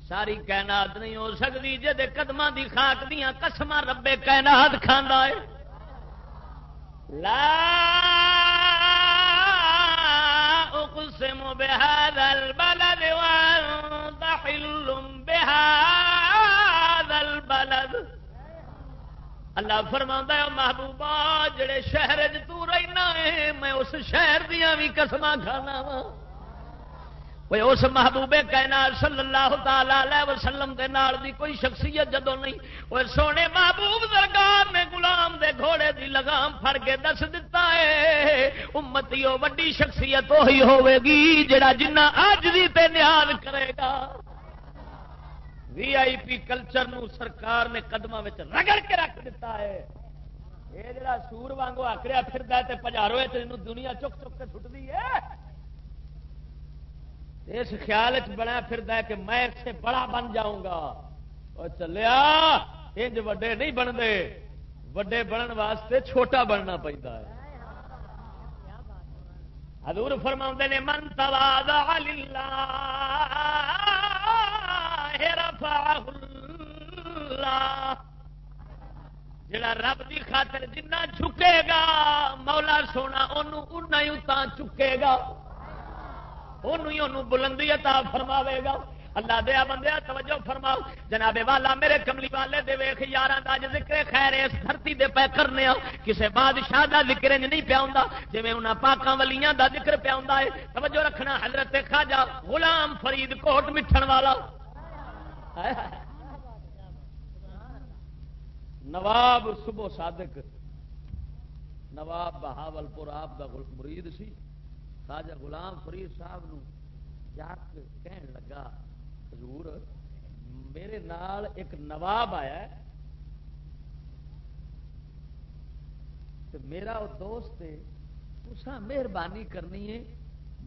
ساری کائنات نہیں ہو سکتی جی قدم دی خاک دیا قسم ربے کائنات کھانا ہے۔ لا اقسم بهذا البلد وانت حل اللہ فرما محبوبہ، جڑے شہر رہنا ہے، میں اس شہر دیا بھی قسم کھانا وا اس محبوبے کائنات صلی اللہ تعالی وسلم دے نال دی کوئی شخصیت جدو نہیں۔ وہ سونے محبوب درگاہ نے غلام دے گھوڑے دی لگام پھڑ کے دس دیتا ہے امتی وہ وڈی شخصیت وہی ہوے گی جڑا جنہ اج دی تے نیاز کرے گا۔ وی آئی پی کلچر نو سرکار نے قدم رگڑ کے رکھ دیتا ہے۔ یہ جڑا سور وانگو آکریا پھر پجارو دنیا چک چک کے چھٹتی ہے۔ اس خیال بنا پھر کہ میں اس سے بڑا بن جاؤں گا۔ اور چلیا، انج وڈے نہیں بنتے وڈے بننے واسطے چھوٹا بننا پہنتا ہے۔ حضور فرما نے، من تواز جڑا رب دی خاطر جنہ چکے گا، مولا سونا انہوں چکے گا۔ بلندی عطا فرماوے گا۔ اللہ دیا بندیا، توجہ فرماؤ۔ جناب والا، میرے کملی والے دے ویخ یار ذکر خیر، اس دھرتی دے پہ کرنے کسے بادشاہ دا ذکر نہیں پیا جی انہوں پاکاں ولیاں دا ذکر پیا ہے۔ توجہ رکھنا، حضرت خواجہ غلام فرید کوٹ مٹھن والا۔ نواب صبح صادق. نواب بہاول پور آپ کا مرید سی. خواجہ غلام فرید صاحب نو کہن لگا، حضور، میرے نال ایک نواب آیا ہے میرا وہ دوست ہے مہربانی کرنی ہے،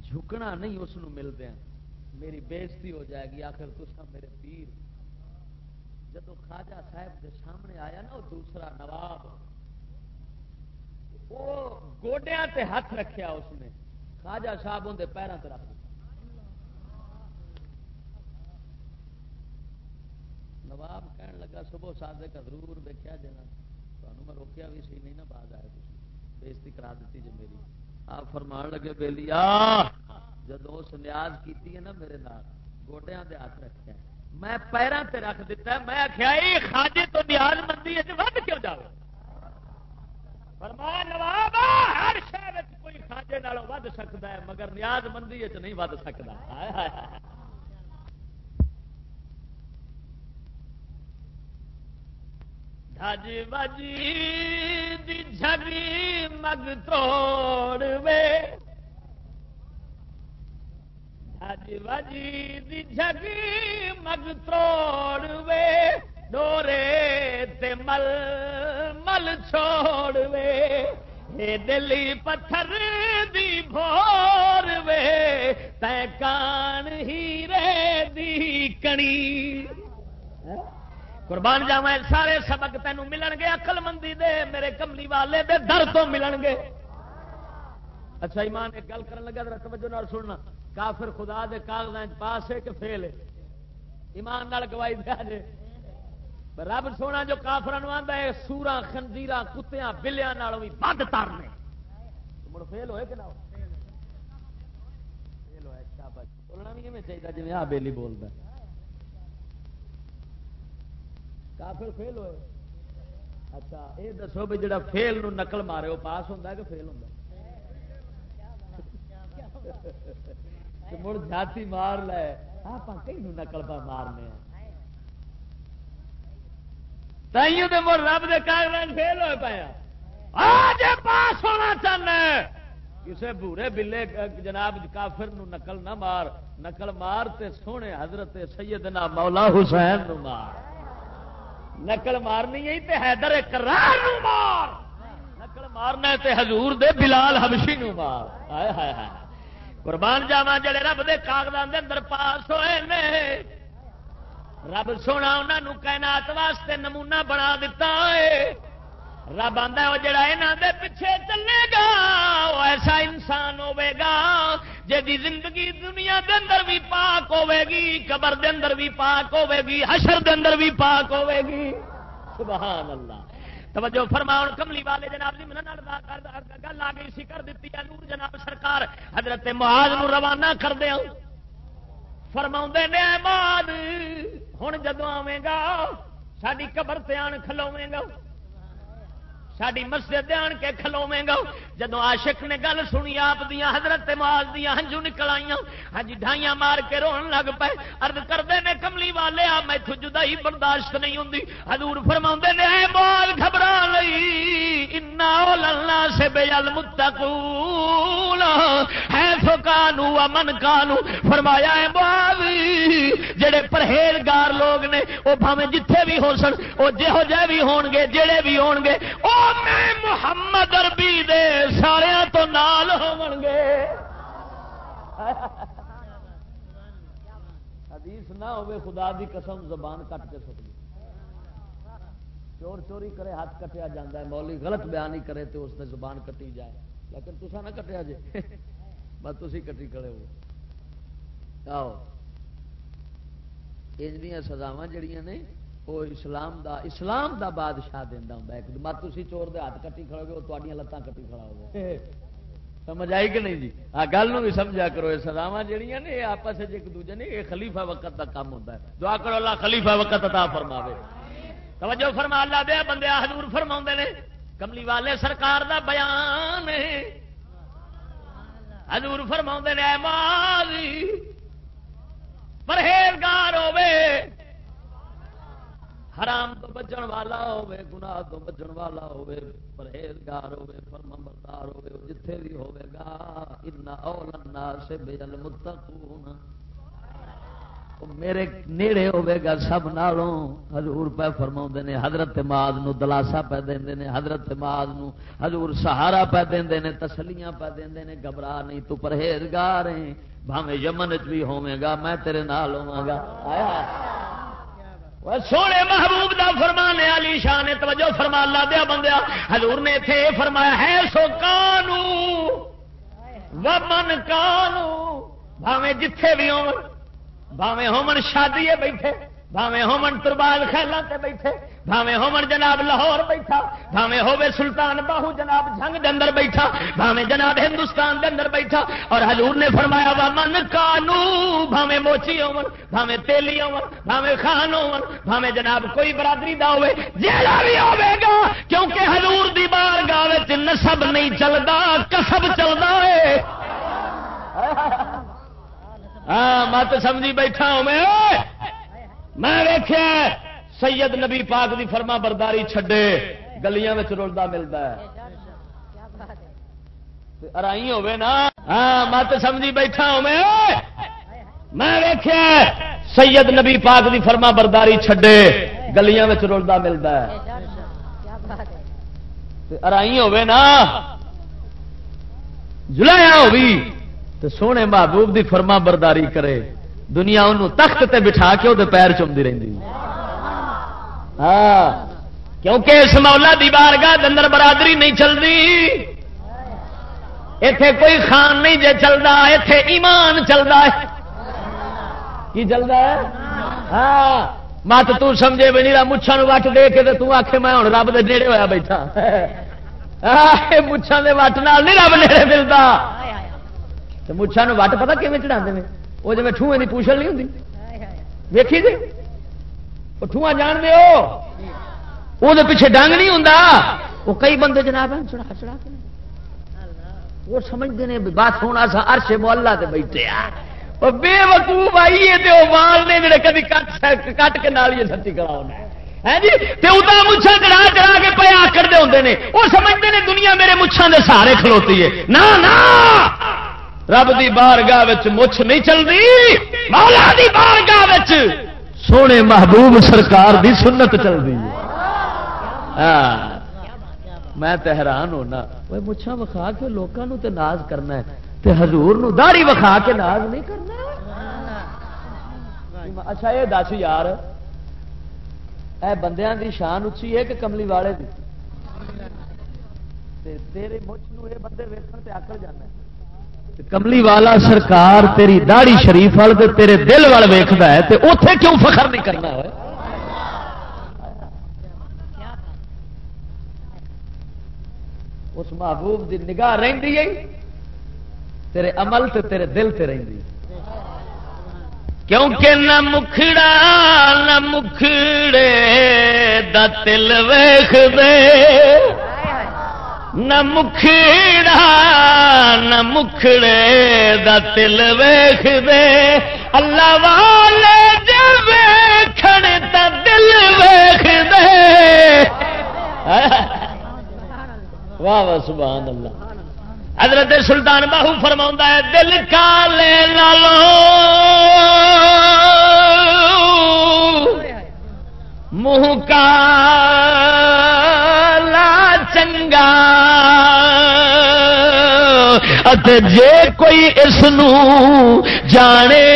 جھکنا نہیں اس مل دیا. میری بےزتی ہو جائے گی، آخر تسا میرے پیر جب خواجہ صاحب کے سامنے آیا نا وہ دوسرا نواب وہ گوڈیا تے ہاتھ رکھیا اس نے۔ خواجہ صاحب ہوں پیروں سے رکھ نواب کہن لگا، صبح سادے کا ضرور دیکھا جنا تمہیں میں روکیا بھی سی، نہیں نا بعد آئے بےزتی کرا دیتی جی میری۔ آپ فرمان لگے بے لیا جب اس نیاز کی ہے نا میرے نال گوڈیا کے ہاتھ رکھے میں پیروں سے رکھ دیتا میں آخیا یہ خاجے تو نیاز مندی ہے ود کیوں جاؤ فرمایا نواب ہر شہر کوئی خاجے نالوں ود سکتا ہے، مگر نیاز مندی نہیں ود سکتا دج بجی جگی مگ توڑ وے دج بجی جگی مگ توڑ وے ڈورے تے مل مل چھوڑ وے دلی پتھر دی بھور وے تے کان ہی دی کنی قربان جاوا سارے سبق تینوں ملن گے اقل مندی دے میرے کملی والے دے در تو ملن گے اچھا ایمان ایک گل کرن لگا توجہ نال سننا کافر خدا دے کاغذات پاس ہے کہ فیل ہے؟ ایمان نال گواہی دے جے رب سونا جو کافر آتا ہے سورا خنزیر کتیا بلیا بھی بد ترنے مڑ فیل ہوئے کہ نہ بولنا بھی ایویں چاہیے جی آ بیلی بولتا کافر فیل ہوئے۔ اچھا یہ دسو بھی جڑا فیل نو نقل مارے وہ پاس ہوتا کہ فیل ہوتا مڑ جاتی مار لے آپ کئی نقل پہ مارنے ہیں رب دے کاغذ فیل ہوئے پایا آج پاس ہونا چاہنا کسے بورے بلے جناب کافر نو نقل نہ مار نقل مار تے سونے حضرت سیدنا مولا حسین نو مار نقل مارنی ہے تے حیدر کرار نو مار نقل مارنا تے حضور دے بلال حبشی نو مار ہائے ہائے ہائے قربان جاوا جڑے رب دے کاغذان دے اندر پاس ہوئے نے، رب سونا انہوں کائنات واسطے نمونہ بنا دیتا ہے۔ رب آتا وہ جڑا یہاں دے پیچھے چلے گا وہ ایسا انسان ہوے گا جی زندگی دنیا دے اندر بھی پاک ہوے گی، قبر دے اندر بھی پاک ہوے گی، حشر دے اندر بھی پاک ہوے گی۔ سبحان اللہ۔ توجہ فرماؤ کملی والے جناب جی گل آ گئی سی، کر دیتی ہے نور جناب سرکار۔ حضرت مہاج نو روانہ کر دیا فرما نے بعد ہوں جدو آئے گا ساری قبر تن کھلوے گا۔ ساری مسجد آن کے کھلوے گا۔ جدو آشک نے گل سنی، آپ دیا حضرت ماز دیا ہنجو نکل آئی ہاں ڈھائیاں مار کے رون لگ پے ارد کرتے ہیں کملی والے، آ میں جدائی برداشت نہیں ہوں حضور فرما نے، اے بال گھبرا لئی۔ انا سے بے المتقون ہے سو کانو امن کانو فرمایا ہے بال جڑے پرہیزگار لوگ نے وہ بھاوے جتھے بھی ہو سن وہ جہو جہ بھی ہون گے، جڑے بھی ہون گے وہ میں محمد اربی دے سارے تو نال گے حدیث نہ ہوئے خدا دی قسم زبان کٹ کے سک چور چوری کرے، ہاتھ کٹیا جاتا ہے مولی غلط بیان ہی کرے تو اس نے زبان کٹی جائے۔ لیکن تصا نہ کٹیا جی بس تھی کٹی کرے ہو۔ آؤ۔ یہ سزاوا جڑیاں نے وہ اسلام دا اسلام دا بادشاہ دینا ہوں ایک مت تھی چور دے ہاتھ کٹی کھڑو گے وہ تھوڑی لتان کٹی کھڑا ہو سمجھ آئی کہ نہیں جی؟ آ گل بھی سمجھا کرو یہ سزاوا جہیا نے آپس ایک دوجے نے یہ خلیفہ وقت کا کام ہوتا ہے۔ دعا کرو اللہ خلیفہ وقت عطا فرماوے۔ توجہ فرما اللہ دے بندے حضور فرما نے کملی والے سرکار دا بیان حضور فرما نے پرہیزگار ہوے حرام تو بچن والا ہوے گناہ تو بچن والا ہوے پرہیزگار ہوے فرما بردار ہوے جتھے بھی ہوے گا، ان اول الناس بالمتقون۔ میرے نیڑے ہوے گا سب نالوں۔ حضور پہ فرما نے، حضرت ماد نو دلاسا پہ دے نے، حضرت ماد نو حضور سہارا پہ دے نے، تسلیاں پہ دے نے، گھبرا نہیں، تو پرہیزگار ہیں۔ بھاوے یمن چ بھی ہوے گا، میں تیرے نال ہوا گا۔ آیا۔ سونے محبوب دا فرمانے علی شاہ نے توجہ فرما لا دیا بندیا حضور نے اتنے یہ فرمایا ہے سو کانو ومن کانو بھاوے جتھے بھی ہو بھاوے ہومن شادی بیٹھے بھاوے ہومن تربال خیلان تے بیٹھے بھاوے ہومن جناب لاہور بیٹھا بھاوے ہوے سلطان باہو جناب جنگ دے اندر بیٹھا بھاوے جناب ہندوستان دے اندر بیٹھا۔ اور حضور نے فرمایا وا من کانو بھاوے موچی ہومن بھاوے تیلی ہومن بھاوے خان ہومن بھاوے جناب کوئی برادری دا ہوے جیڑا بھی ہوے گا، کیونکہ حضور دی بارگاہ وچ نسب نہیں چلدا، کسب چلدا ہے۔ ہاں مت سمجھی بیٹھا ہوں میں میں ویخیا سید نبی پاک دی فرما برداری چھڈے، گلیاں رلتا ملتا ہے۔ ارائی ہوے نا۔ ہاں مت سمجھی بیٹھا ہوں میں۔ ویخیا سید نبی پاک دی فرما برداری چھڈے، گلیاں رلتا ملتا ہے۔ ارائی ہوے نا۔ جلایا ہوگی تو سونے محبوب دی فرما برداری کرے۔ دنیا انہوں تخت تے بٹھا کے وہ پیر چمتی رہی ہاں۔ کیونکہ اس مولا دی بارگاہ اندر برادری نہیں چلتی اتے کوئی خان نہیں جے چلتا اتے ایمان چلتا ہے۔ کی چلتا ہے؟ ہاں۔ مت تمجے بھی نہیں مچھان وٹ دے کے تو آخے میں ہوں رب دے نیڑے ہوا بیٹھا۔ مچھان کے وٹ نال نہیں رب نیڑے ملتا مچھان وٹ پتا کیون چڑھا وہ جی ٹھوئے کی پوچھل نہیں ہوں ویکھی جی؟ وہ جان دے وہ پیچھے ڈنگ نہیں ہوں وہ کئی بندے جناب ہیں، چڑھا چڑھا کے۔ وہ سمجھتے ہیں بات ہونا سا ارش محلہ سے بیٹھے بے وقوف آئیے تو وال نے جڑے کدی کٹ کے نال یہ سچی کرا ہونا جی؟ مچھا چڑھا چڑھا کے پے آکڑتے ہوتے ہیں وہ سمجھتے ہیں دنیا میرے مچھان کے سہارے کھلوتی ہے۔ نہ رب دی بارگاہ مچھ نہیں چلتی مولا دی بارگاہ وچ۔ سونے محبوب سرکار دی سنت چل رہی ہے۔ ہاں۔ میں حیران ہونا۔ وہ مچھا وکھا کے لوگوں تے ناز کرنا ہے۔ تے حضور نو داڑی وکھا کے ناز نہیں کرنا۔ اچھا یہ دس یار۔ اے بندیاں دی شان اچھی ہے کہ کملی والے دی۔ تیرے مچھ نو اے بندے ویکھن تے آکڑ جانا ہے۔ کملی والا سرکار تیری داڑی شریف وال تیرے دل وال ویکھدا ہے تے اوتھے کیوں فخر نہیں کرنا ہے اس محبوب دی نگاہ رہی ہے، تیرے عمل تے تیرے دل تے رہی کیونکہ نہ مکھڑا، نہ مکھڑے دا دل ویخ دے نہ مکھڑا نہ مکھڑے دا دل ویخ دے اللہ والے جب ویکھن دا دل ویخ دے واہ واہ، سبحان اللہ۔ حضرت سلطان باہو فرما ہے، دل کا لے لو منہ کا چنگا جے کوئی اس جانے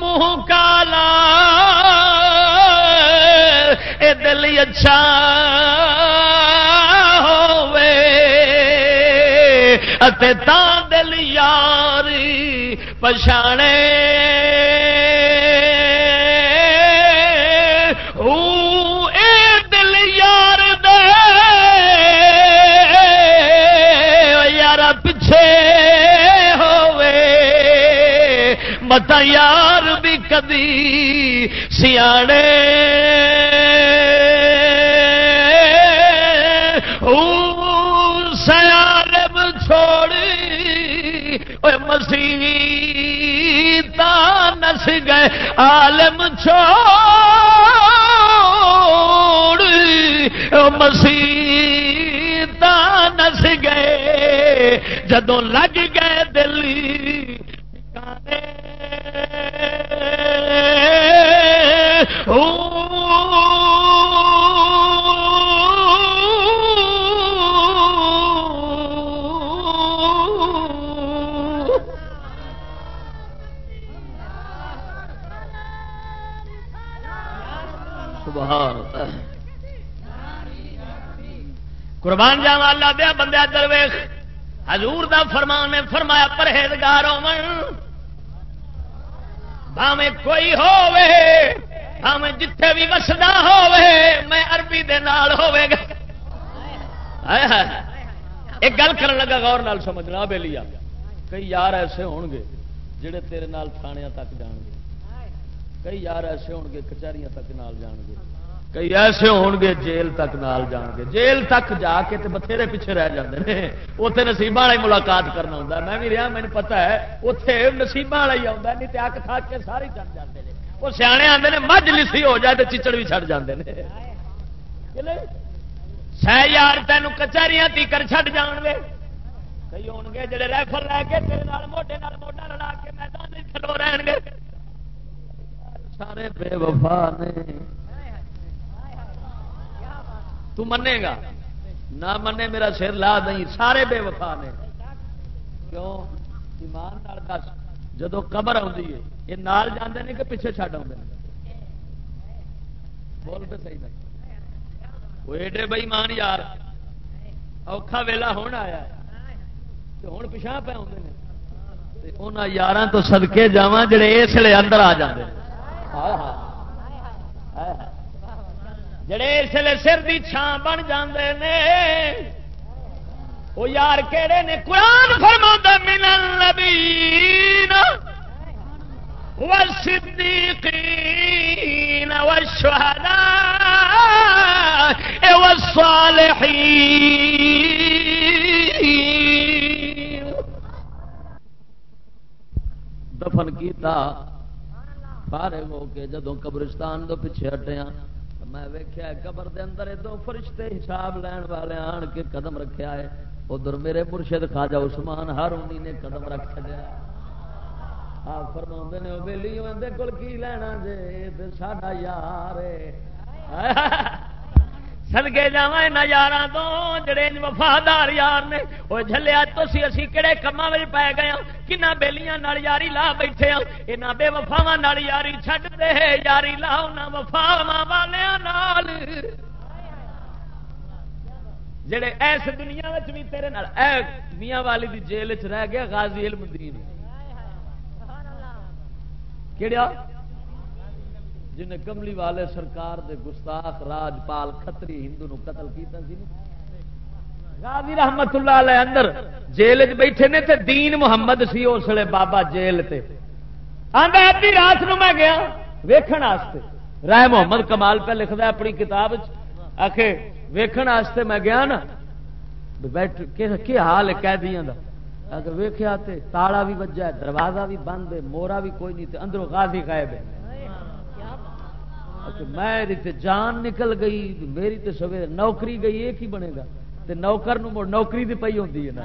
منہ کالا اے دل اچھا ہوے اتے تا دل یاری پچھانے کدی سیانے نس گئے عالم چھوڑ مسیح نس گئے جدو لگ گئے دلی قربان جاوا اللہ دیا بندے درویش حضور دا فرمان نے فرمایا پرہیزگار ہو بھاوے کوئی ہووے بھاوے جتھے بھی وسدا ہووے، میں عربی دے نال ہوے گا۔ ایک گل کرن لگا، غور نال سمجھنا بے لیا۔ کئی یار ایسے ہون گے جڑے تیرے نال تھانیاں تک جان گے۔ کئی یار ایسے ہون گے، کچہریاں تک نال جان گے۔ کئی ایسے ہون گے جیل تک نال جان گے۔ جیل تک جا کے تے بتھیرے پیچھے رہ جاندے نے۔ اوتھے نصیبہ والا ملاقات کرنا ہوندا میں بھی رہا، مینوں پتہ ہے، اوتھے نصیبہ والا ہی آوندا نہیں تے اک تھک کے سارے چڑھ جاندے نے۔ وہ سیانے آندے نے، مجھ لسی ہو جائے تے چچڑ بھی چھڑ جاندے نے۔ سہ یار تینوں کچہریاں تیکر چھڈ جان گے کئی ہون گے جڑے رائفل لے کے تیرے نال موڈے نال موڈا لڑا کے میدان وچ کھلو رہن گے۔ سارے بے وفا نے۔ تو منے گا؟ نہ منے میرا سر لا نہیں سارے بے وفا نے۔ کیوں؟ ایمان دس، جدو قبر آتی ہے، یہ نال جانے نہیں کہ پیچھے چڈ آتے بول تو صحیح نہیں وہ ایڈے بئی مان یار، اوکھا ویلا ہونا آیا ہوں پچھا پہ آتے ہیں ان یار تو سدکے جا جڑے اس لیے اندر آ جاتے ہاں ہاں جڑے اس لیے سر کی چھان بن جاندے نے، وہ یار کہڑے نے؟ قرآن فرما من النبیین والصدیقین والشہداء والصالحین۔ دفن کیتا، فارغ ہو کے جدوں قبرستان دو پیچھے ہٹیاں میں ویخیا قبر دے اندر دو فرشتے حساب لین والے آن کے قدم رکھیا ہے۔ ادھر میرے مرشد خواجہ عثمان ہر نے قدم رکھ چلیا آپ فرما نے ویلی کول کی لینا جی ساڈا یار سدگے جا یار تو، جڑے وفادار یار نے۔ وہ جلیا تھی اسی کہڑے کما پی گئے ہاں؟ کنا بےلیاں یاری لا بیٹھے ہاں؟ یہاں بے وفاوا یاری چڈ دے، یاری لا وفاوا والے جڑے ایس دنیا بھی تیرے اے میاں والی دی جیل چ رہ گیا، غازی علم دین کہڑا جنہیں کملی والے سرکار دے گستاخ راجپال کتری ہندو نو قتل کیتا سی غازی رحمت اللہ علیہ اندر جیل بیٹھے نے تے دین محمد سی اس لیے بابا جیل تے۔ آندا ادھی رات نو میں گیا ویکھن واسطے رائے محمد کمال پہ لکھدا اپنی کتاب آخے ویکھن واسطے میں گیا نا۔ بیٹھ کے حال ہے قیدیاں دا؟ اگر ویکھیا تے تالا بھی بجا ہے، دروازہ بھی بند ہے، مورا بھی کوئی نہیں تے اندروں غازی غائب ہے۔ اچھا، میں جان نکل گئی، میری تو سویر نوکری گئی یہ کی بنے گا۔ تے نوکر نو نوکری دی پئی ہوندی ہے نا۔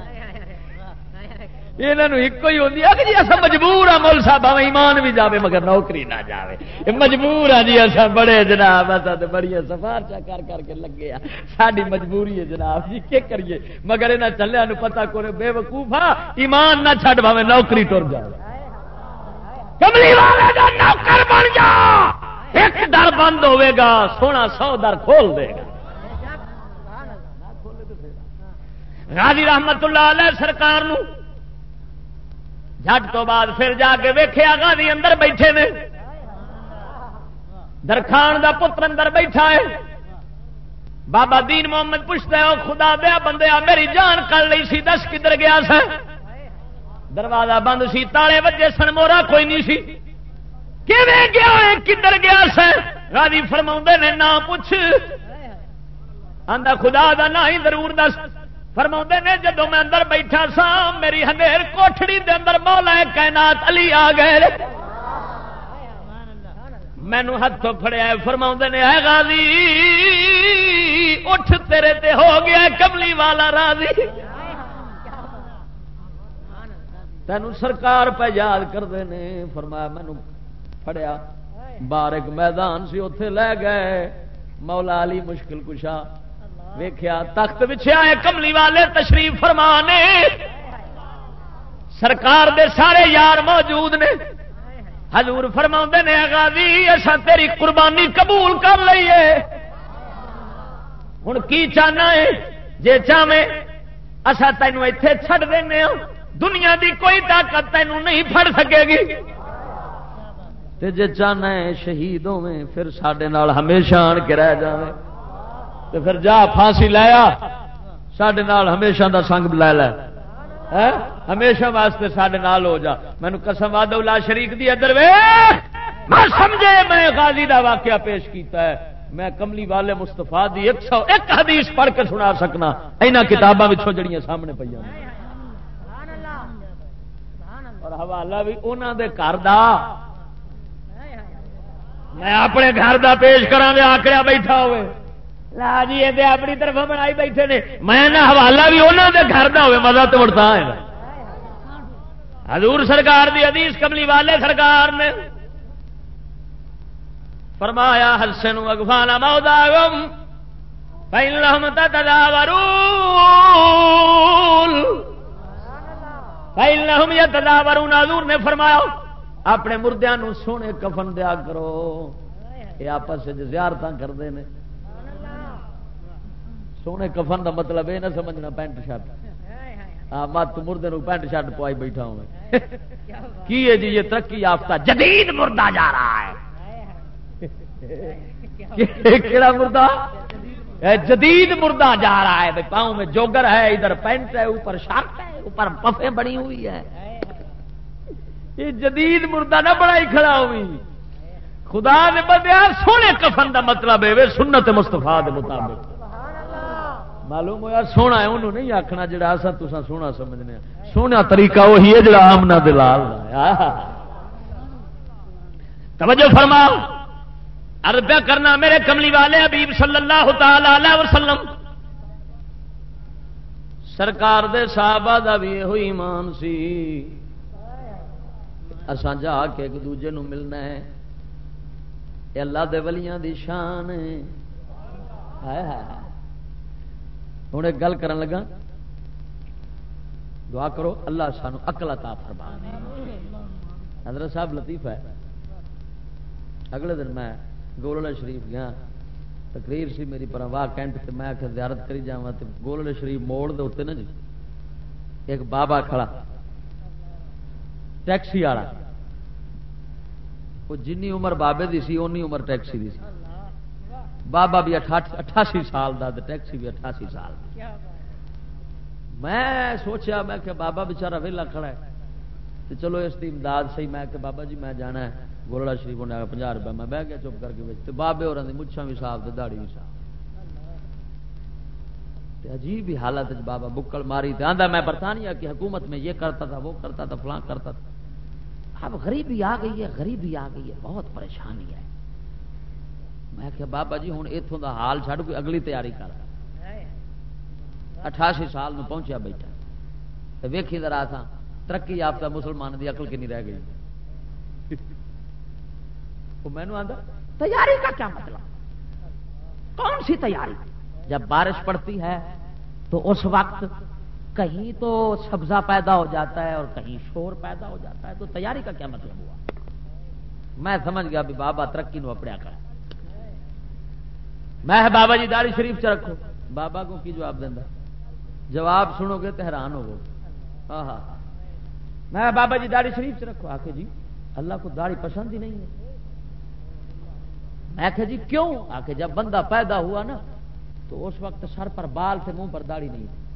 یہاں ایک ہی ہوتی ہے۔ جی اصل مجبور ہاں مول صاحب ہاں ایمان بھی جاوے مگر نوکری نہ جاوے۔ مجبور ہاں جی اصل بڑے جناب اصل بڑی سفارشا کر کر کے لگے ہاں۔ ساری مجبوری ہے جناب جی کیا کریے؟ مگر یہاں چلیا پتا کو بے وقوف ہاں۔ ایمان نہ چھڈ پاوے نوکری تر جائے کملی والے دا نوکر بن جا۔ ایک در بند ہوے گا، سونا سو در کھول دے گا۔ غازی رحمت اللہ علیہ سرکار نو۔ جٹ تو بعد پھر جا کے ویخیا غازی اندر بیٹھے نے۔ درخان دا پتر اندر بیٹھا ہے۔ بابا دین محمد پوچھتا ہے خدا دیا بندیا، میری جان کر لی سی، دس کدھر گیا سا؟ دروازہ بند سی، تالے وجے سن مورا کوئی نہیں سی۔ گیا کدھر گیا سر راضی فرما نے نہ پوچھ۔ آدھا خدا دا نہ ہی ضرور دس۔ فرما نے جدو میں اندر بیٹھا سا، میری ہنیر کوٹڑی دے اندر مولا کائنات علی آ گئے۔ مینو ہاتھ فڑیا فرما نے ہے غازی، اٹھ تیرے تے ہو گیا کملی والا راضی۔ تینوں سرکار پہ یاد کرتے ہیں فرمایا مینو فڑیا باہر ایک میدان سی اتے لے گئے۔ مولا علی مشکل کشا۔ ویخیا تخت بچھیا ہے کملی والے تشریف فرمانے۔ سرکار دے سارے یار موجود نے۔ حضور فرما نے غازی اصا تیری قربانی قبول کر لیے ہوں کی چاہنا ہے؟ جی چاہے اصا تینوں اتے چڈ دینا ہاں۔ دنیا دی کوئی طاقت تینوں نہیں پڑ سکے گی۔ تے جے چاہنا ہے شہید ہوے پھر سڈے ہمیشہ آن کے رہ جائے تو پھر جا پھانسی لایا سڈے ہمیشہ دا سنگ لے لے۔ ہمیشہ واسطے سڈے ہو جا۔ مینو قسم لا شریک دی ادھر وے۔ میں سمجھے میں غازی دا واقعہ پیش کیتا ہے۔ میں کملی والے مستفا دی ایک سو ایک حدیث پڑھ کے سنا سکنا۔ یہاں کتاباں جڑیاں سامنے پہ اور حوالہ بھی انہوں دے گھر میں اپنے گھر دا پیش کرا آکڑیا بیٹھا ہوئے۔ لا جی یہ اپنی طرف بنائی بیٹھے نے۔ میں نہ حوالہ بھی انہوں دے گھر دا ہوئے، مزہ تو بڑھتا ہے۔ حضور سرکار دی حدیث کملی والے سرکار نے فرمایا ہلسن اگفانا مودا گم پہلے تداورون۔ پہلے یا تداورون حضور نے فرمایا اپنے مردیا سونے کفن دیا کرو۔ یہ آپس زیارت کرتے ہیں سونے کفن دا مطلب یہ نہ سمجھنا، پینٹ شرٹ۔ مت مردے پینٹ شرٹ پوائی بیٹھا ہوں کی ہے جی یہ ترقی یافتہ جدید مردہ جا رہا ہے۔ کہڑا مردہ؟ جدید مردہ جا رہا ہے۔ پاؤں میں جوگر ہے، ادھر پینٹ ہے، اوپر شرٹ ہے، اوپر پفے بنی ہوئی ہے۔ یہ جدید مردہ نہ بڑائی کھڑا ہوئی۔ خدا نے بدیا سونے کفن دا مطلب ہے سنت مستفا دے مطابق۔ معلوم ہوا سونا ہے، انہوں نہیں آخنا جڑا اصا تسا سونا سمجھنے سونا طریقہ وہی ہے جڑا آمنا دلال توجہ فرما۔ اربیا کرنا، میرے کملی والے حبیب صلی اللہ تعالی وسلم، سرکار دے صحابہ دا بھی یہ ایمان سی۔ اسان جا کے ایک دوجے نو ملنا ہے۔ یہ اللہ دے ولیاں دی شان ہے۔ ہوں ایک گل کرن لگا دعا کرو اللہ سانو اکل عطا فرما حضرت صاحب لطیف ہے۔ اگلے دن میں گولڑا شریف گیا۔ تقریر سی میری پر واہ کینٹ سے میں آخر زیارت کری جا تو گولڑے شریف موڑ دے اتنے نا جی۔ ایک بابا کھڑا۔ ٹیکسی والا وہ جن عمر بابے دی سی اونی عمر ٹیکسی دی سی۔ بابا بھی اٹھاسی سال دا ٹیکسی بھی اٹھاسی سال میں سوچیا میں کہ بابا بچارا ویلا کھڑا ہے۔ تو چلو اس کی امداد صحیح میں کہ بابا جی میں جانا ہے۔ گولڑا شریف نے پناہ روپئے میں بہ گیا چپ کر کے بابے اور مچھا بھی صاف دہڑی بھی صاف۔ عجیب ہی حالت بابا بکل ماری آدھا میں برطانیہ کی حکومت میں یہ کرتا تھا وہ کرتا تھا فلاں کرتا تھا۔ اب غریبی آ گئی ہے، غریبی آ گئی ہے، بہت پریشانی ہے۔ میں کہ بابا جی ہوں اتوں کا حال چڑھ کوئی اگلی تیاری کر۔ اٹھاسی سال میں پہنچیا بیٹھا۔ ویکھی درا تھا ترقی یافتہ مسلمان کی اقل کنی رہ گئی۔ مینو آتا تیاری کا کیا مطلب؟ کون سی تیاری؟ جب بارش پڑتی ہے تو اس وقت کہیں تو سبزہ پیدا ہو جاتا ہے اور کہیں شور پیدا ہو جاتا ہے، تو تیاری کا کیا مطلب ہوا؟ میں سمجھ گیا بھی بابا ترقی نو اپنے کر۔ میں بابا جی داڑی شریف چ رکھو۔ بابا کو کی جواب دینا جواب سنو گے تو حیران ہو ہاں ہاں۔ میں بابا جی داڑی شریف چ رکھو۔ آ کے جی اللہ کو داڑھی پسند ہی نہیں ہے۔ میں کہ جی کیوں؟ آ کے جب بندہ پیدا ہوا نا، تو اس وقت سر پر بال تھے منہ پر داڑھی نہیں تھی۔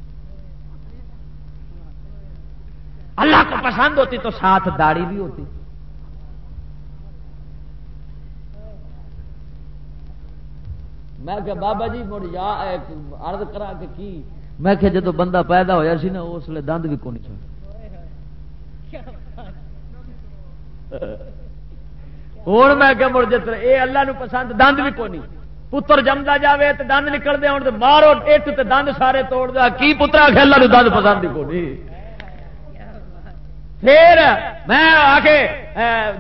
اللہ کو پسند ہوتی تو ساتھ داڑھی بھی ہوتی۔ میں کہ بابا جی مڑ یا عرض کرا کے کی؟ میں کہ جدو بندہ پیدا ہوا سی نا، اس لیے دند بھی کون چاہ ہوں میں کہ مڑ جتر اے اللہ نو پسند دند بھی کونی۔ پتر جمدا جاوے تو دند نکل دے ہوں مارو اٹ تے دند سارے توڑ دیا کی پترا کہ اللہ نو دند پسند ہی کونی۔ پھر میں آ کے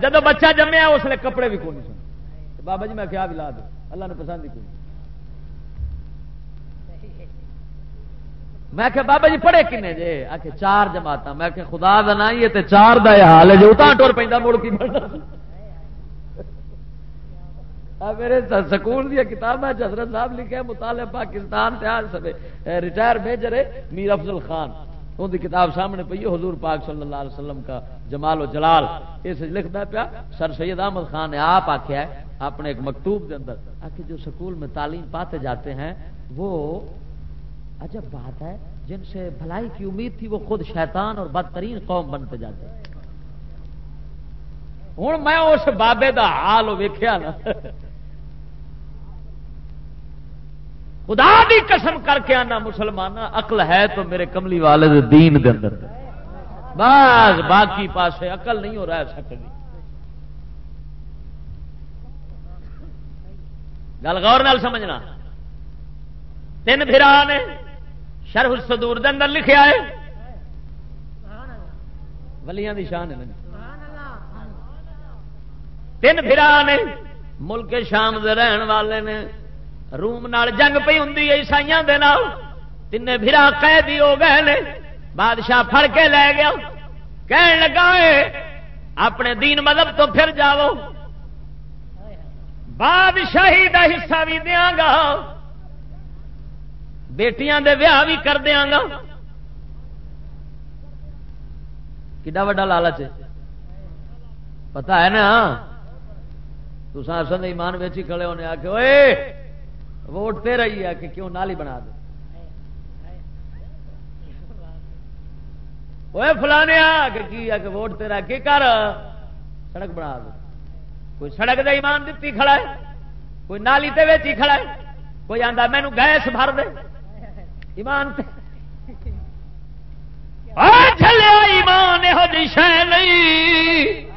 جدو بچہ جمیا اس لیے کپڑے بھی کونی سن بابا جی میں کیا بھی لا دوں اللہ نے پسند ہی کونی میں کہ بابا جی پڑھے کنے جے؟ آ کے، چار جماعت میں کہ خدا دا نہ ہی تے چار دا یہ حال ہے۔ جو اتنا ٹور پہ مڑ کی بڑھنا میرے سکول دیا کتاب ہے حضرت صاحب لکھے مطالعہ پاکستان سے آج سب ریٹائر میجر ہے، میر افضل خان۔ ان کی کتاب سامنے پی حضور پاک صلی اللہ علیہ وسلم کا جمال و جلال۔ اس لکھتا پیا، سر سید احمد خان نے آپ آخیا ہے، اپنے ایک مکتوب کے اندر آخر جو سکول میں تعلیم پاتے جاتے ہیں، وہ عجب بات ہے، جن سے بھلائی کی امید تھی، وہ خود شیطان اور بدترین قوم بنتے جاتے ہیں۔ ہوں میں اس بابے دا حال ویخیا نا۔ خدا دی قسم کر کے آنا مسلمان اقل ہے تو میرے کملی والے دین دے اندر۔ بس، باقی پاسے اقل نہیں ہو رہا سکتی۔ گل غور نال سمجھنا۔ تین پھرا نے شرح الصدور دے اندر لکھیا ہے ولیاں دی شان ہے تین پھرا نے ملک شام دے رہن والے نے۔ روم نال جنگ پی ہوں عیسائی تین برا قیدی ہو گئے نے بادشاہ پھڑ کے لے گیا کہن لگا اپنے دین مذہب تو پھر جاؤ بادشاہی دا حصہ بھی دیا گا بیٹیاں دے ویاہ بھی کر دیا گا کڈا وا لالچ پتا ہے نا تو سن ایمان ویچی کھڑے ہونے آ کے ووٹ تیرا ہی ہے کہ کیوں نالی بنا دے؟ وہ فلانے کہ کی ہے کہ ووٹ تیرا کی کر؟ سڑک بنا دے۔ کوئی سڑک دے ایمان دیتی کھڑا ہے؟ کوئی نالی تے ویچی کھڑا ہے؟ کوئی آتا مینو گیس بھر دے۔ ایمان تے۔ ایمان یہو جی شہ نہیں۔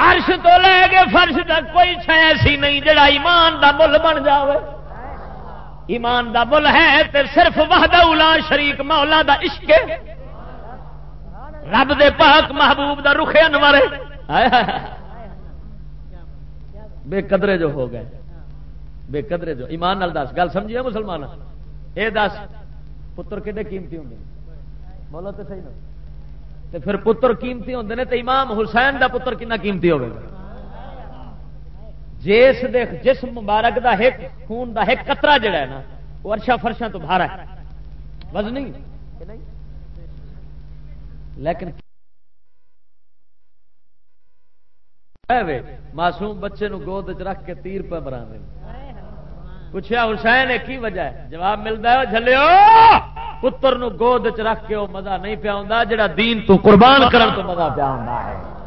ہر تو لے کے فرش تک کوئی شہ ایسی نہیں جڑا ایمان دا مل بن جاوے۔ ایمان دا مل ہے تے صرف وحدہ اولا شریک مولا دا عشق رب دے پاک محبوب دا رخ انور بے قدرے جو ہو گئے۔ بے قدرے جو۔ ایمان نال دس۔ گل سمجھیے مسلمان اے دس، پتر کھے قیمتی ہوں بولو تو صحیح نا تے پھر پتر قیمتی ہوں نے تو امام حسین دا پتر کنا قیمتی ہوگا جس دے مبارک دا ایک، خون دا ایک قطرہ جڑا ہے نا، وہ ارشا فرشا تو بھارا ہے۔ وزنی لیکن معصوم بچے نو گود چ رکھ کے تیر پہ مرا دیں پوچھا حسین کی وجہ ہے؟ جواب ملتا ہے جلو پتر نو گود چ رکھ کے وہ مزہ نہیں پیا جڑا دین تو قربان کرن تو مزہ پیا ہے۔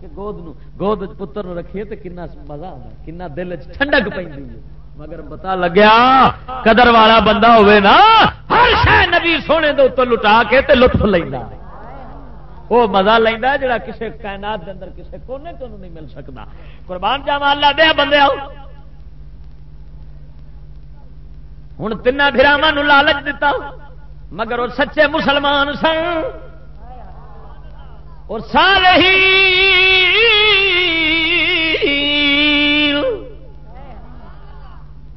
حالانکہ گود نو گود پتر نو رکھیے تو کنا مزہ آتا کنا دل ٹھنڈک پہ مگر پتا لگیا، قدر والا بندہ ہوئے نا، ہر شہ نبی سونے دے اتر لٹا کے تے لطف لینا وہ مزہ لینا جڑا کسے کائنات دے اندر کسے کونے تو نہیں مل سکتا قربان جاوا اللہ دیا بندے آؤ۔ ہوں تین براوا لالچ دتا، مگر وہ سچے مسلمان سن۔ اور سارے ہی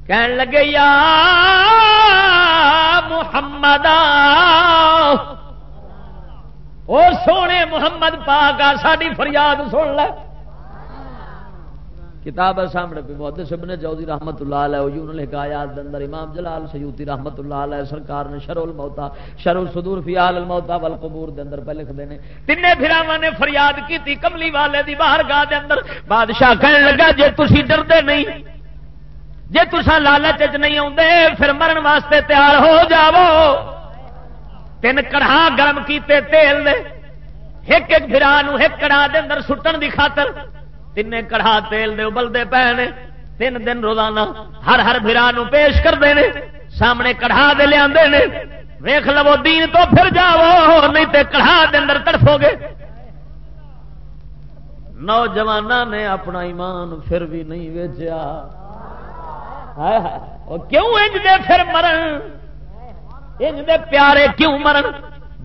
کہن لگے، یا محمد او سونے محمد پاک آ ساری فریاد سن لے۔ کتاب ہے سامنے پہ، محدث ابن جوزی رحمت اللہ علیہ وجہ انہوں نے اندر امام جلال سیوتی رحمت اللہ علیہ سرکار نے شر الموتا شر الصدور فی آل الموتا والقبور دے اندر پہ لکھ دینے تینے پھراواں نے فریاد کی تھی کملی والے دی باہر گاہ دے اندر۔ بادشاہ کہنے لگا، جے تسی ڈردے نہیں، جے تسا لالچ نہیں آتے پھر مرن واسطے تیار ہو جاو تین کڑھا گرم کیتے تیل دے ایک ایک پھرا ایک کڑھا دے اندر سٹن دی خاطر۔ تین کڑھا تیل دے ابلتے پے نے تین دن روزانہ ہر ہر برا پیش کرتے ہیں سامنے کڑھا دے لیا ویخ لو دین تو پھر جاؤ نہیں تے کڑھا دے اندر تڑفو گے نوجوان نے اپنا ایمان پھر بھی نہیں ویچیا کیوں انج دے پھر مرن انج دے پیارے کیوں مرن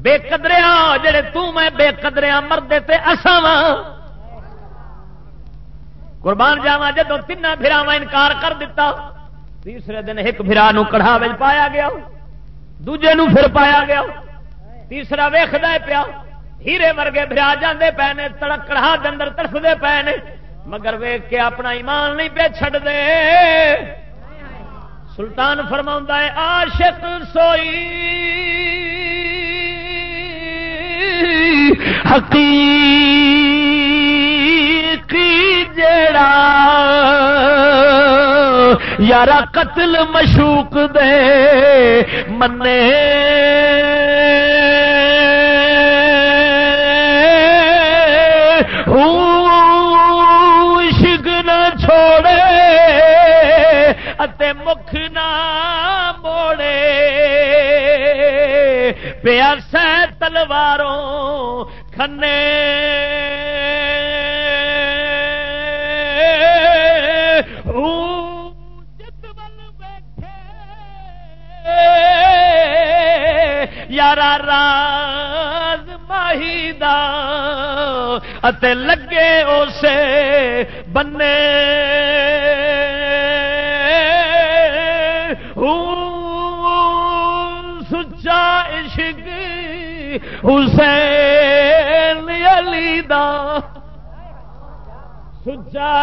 بے قدریا جڑے تو میں بے قدریا مردے تے اساں قربان جاوا جدو تین براوا انکار کر دیتا تیسرے دن ایک برا کڑھا پایا گیا، دوجے نو پھر پایا گیا، تیسرا ویخد پیا، ہیرے ورگے برا جانے پے نے، تڑک کڑھا دندر تڑفتے پے نے، مگر ویخ کے اپنا ایمان نہیں پہ چڑ دے سلطان فرما ہے آشک سوئی، حقیق یار قتل مشوق دے، منے۔ عشق نہ چھوڑے اتے مکھ نہ موڑے۔ پیاس تلواروں کھنے۔ یار راز ماہی دا اتے لگے اسے بنے سچا عشق حسین علی دا۔ سچا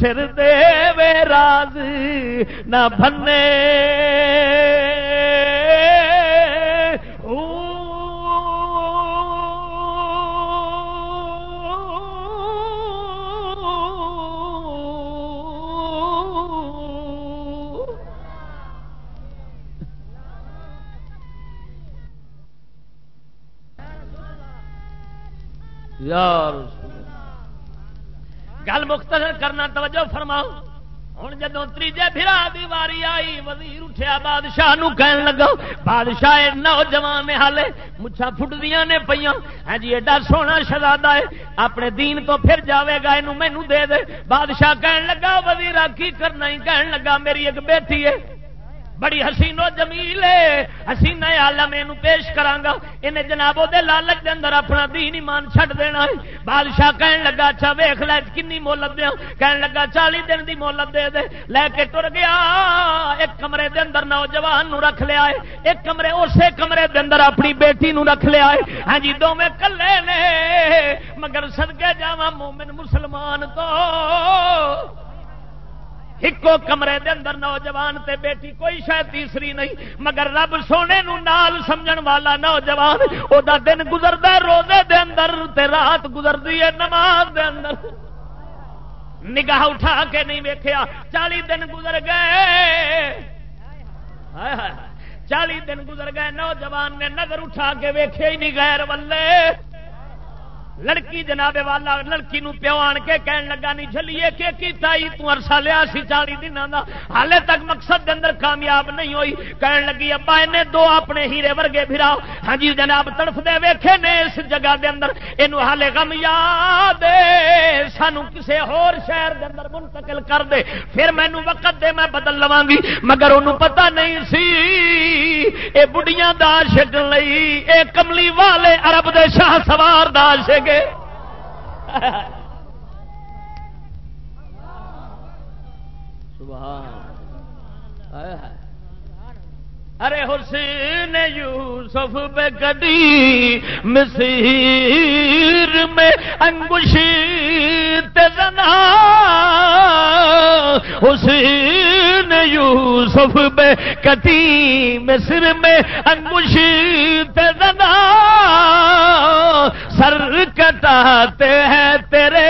سر دے وے راز نہ بھنے۔ گل مختصر کرنا توجہ فرماؤ۔ ہوں جدو تیجے پھرا دی واری آئی، وزیر اٹھیا، بادشاہ نو کہن لگا، بادشاہ نوجوان ہالے مچھا فٹدیاں نے پہ ہاں جی ایڈا سونا شہزادہ ہے، اپنے دین تو پھر جاوے گا یہ مینو دے دے۔ بادشاہ کہن لگا وزیر کی کرنا ہی؟ کہن لگا، میری ایک بیٹی ہے۔ بڑی حسین و جمیل ہے۔ حسین آلم یہ پیش کرانگا انہیں جناب دے لالچ دے اندر اپنا دین ایمان چھٹ دینا ہے۔ بادشاہ کہن لگا اچھا ویخ لے، کنی مولت دیا کہن لگا، چالی دن دی مولت دے دے۔ لے کے ٹر گیا، ایک کمرے دے اندر نوجوان نو رکھ لیا ہے۔ ایک کمرے، اسی کمرے دے اندر اپنی بیٹی نو رکھ لیا ہے۔ ہاں جی دونوں کلے نے۔ مگر سدکے جا مومن مسلمان تو ایکو کمرے دے اندر نوجوان تے بیٹی کوئی شاید تیسری نہیں، مگر رب سونے نو نال سمجھن والا نوجوان او دا دن گزرتا روزے دے اندر تے رات گزرتی ہے نماز دے اندر۔ نگاہ اٹھا کے نہیں ویکیا چالی دن گزر گئے۔ چالی دن گزر گئے، نوجوان نے نظر اٹھا کے ویکھے ہی نہیں، غیر ولے لڑکی جناب والا، لڑکی نو پیو آن کے کہن لگا، نہیں چلیے کہ کیتا؟ ہی تو عرصہ لیا سی چالی دن دا۔ حالے تک مقصد دے اندر کامیاب نہیں ہوئی۔ کہن لگی، ابا نے دو اپنے ہیرے ورگے پھرا ہاں جی جناب، تڑف دے ویکھے نے اس جگہ دے اندر۔ اینو حالے غم یاد سانو کسے ہور شہر دے اندر منتقل کر دے۔ پھر مینو وقت دے میں بدل لواں گی۔ مگر انہوں پتہ نہیں سی۔ اے بڑیاں دا عاشق لئی اے کملی والے عرب دے شاہ سوار دا عاشق گے ارے حسین یوسف بے گڈی مسیر میں انگوشی تنا حسین یوسف بے کٹی مصر میں انگوشی تنا سر کٹاتے ہیں تیرے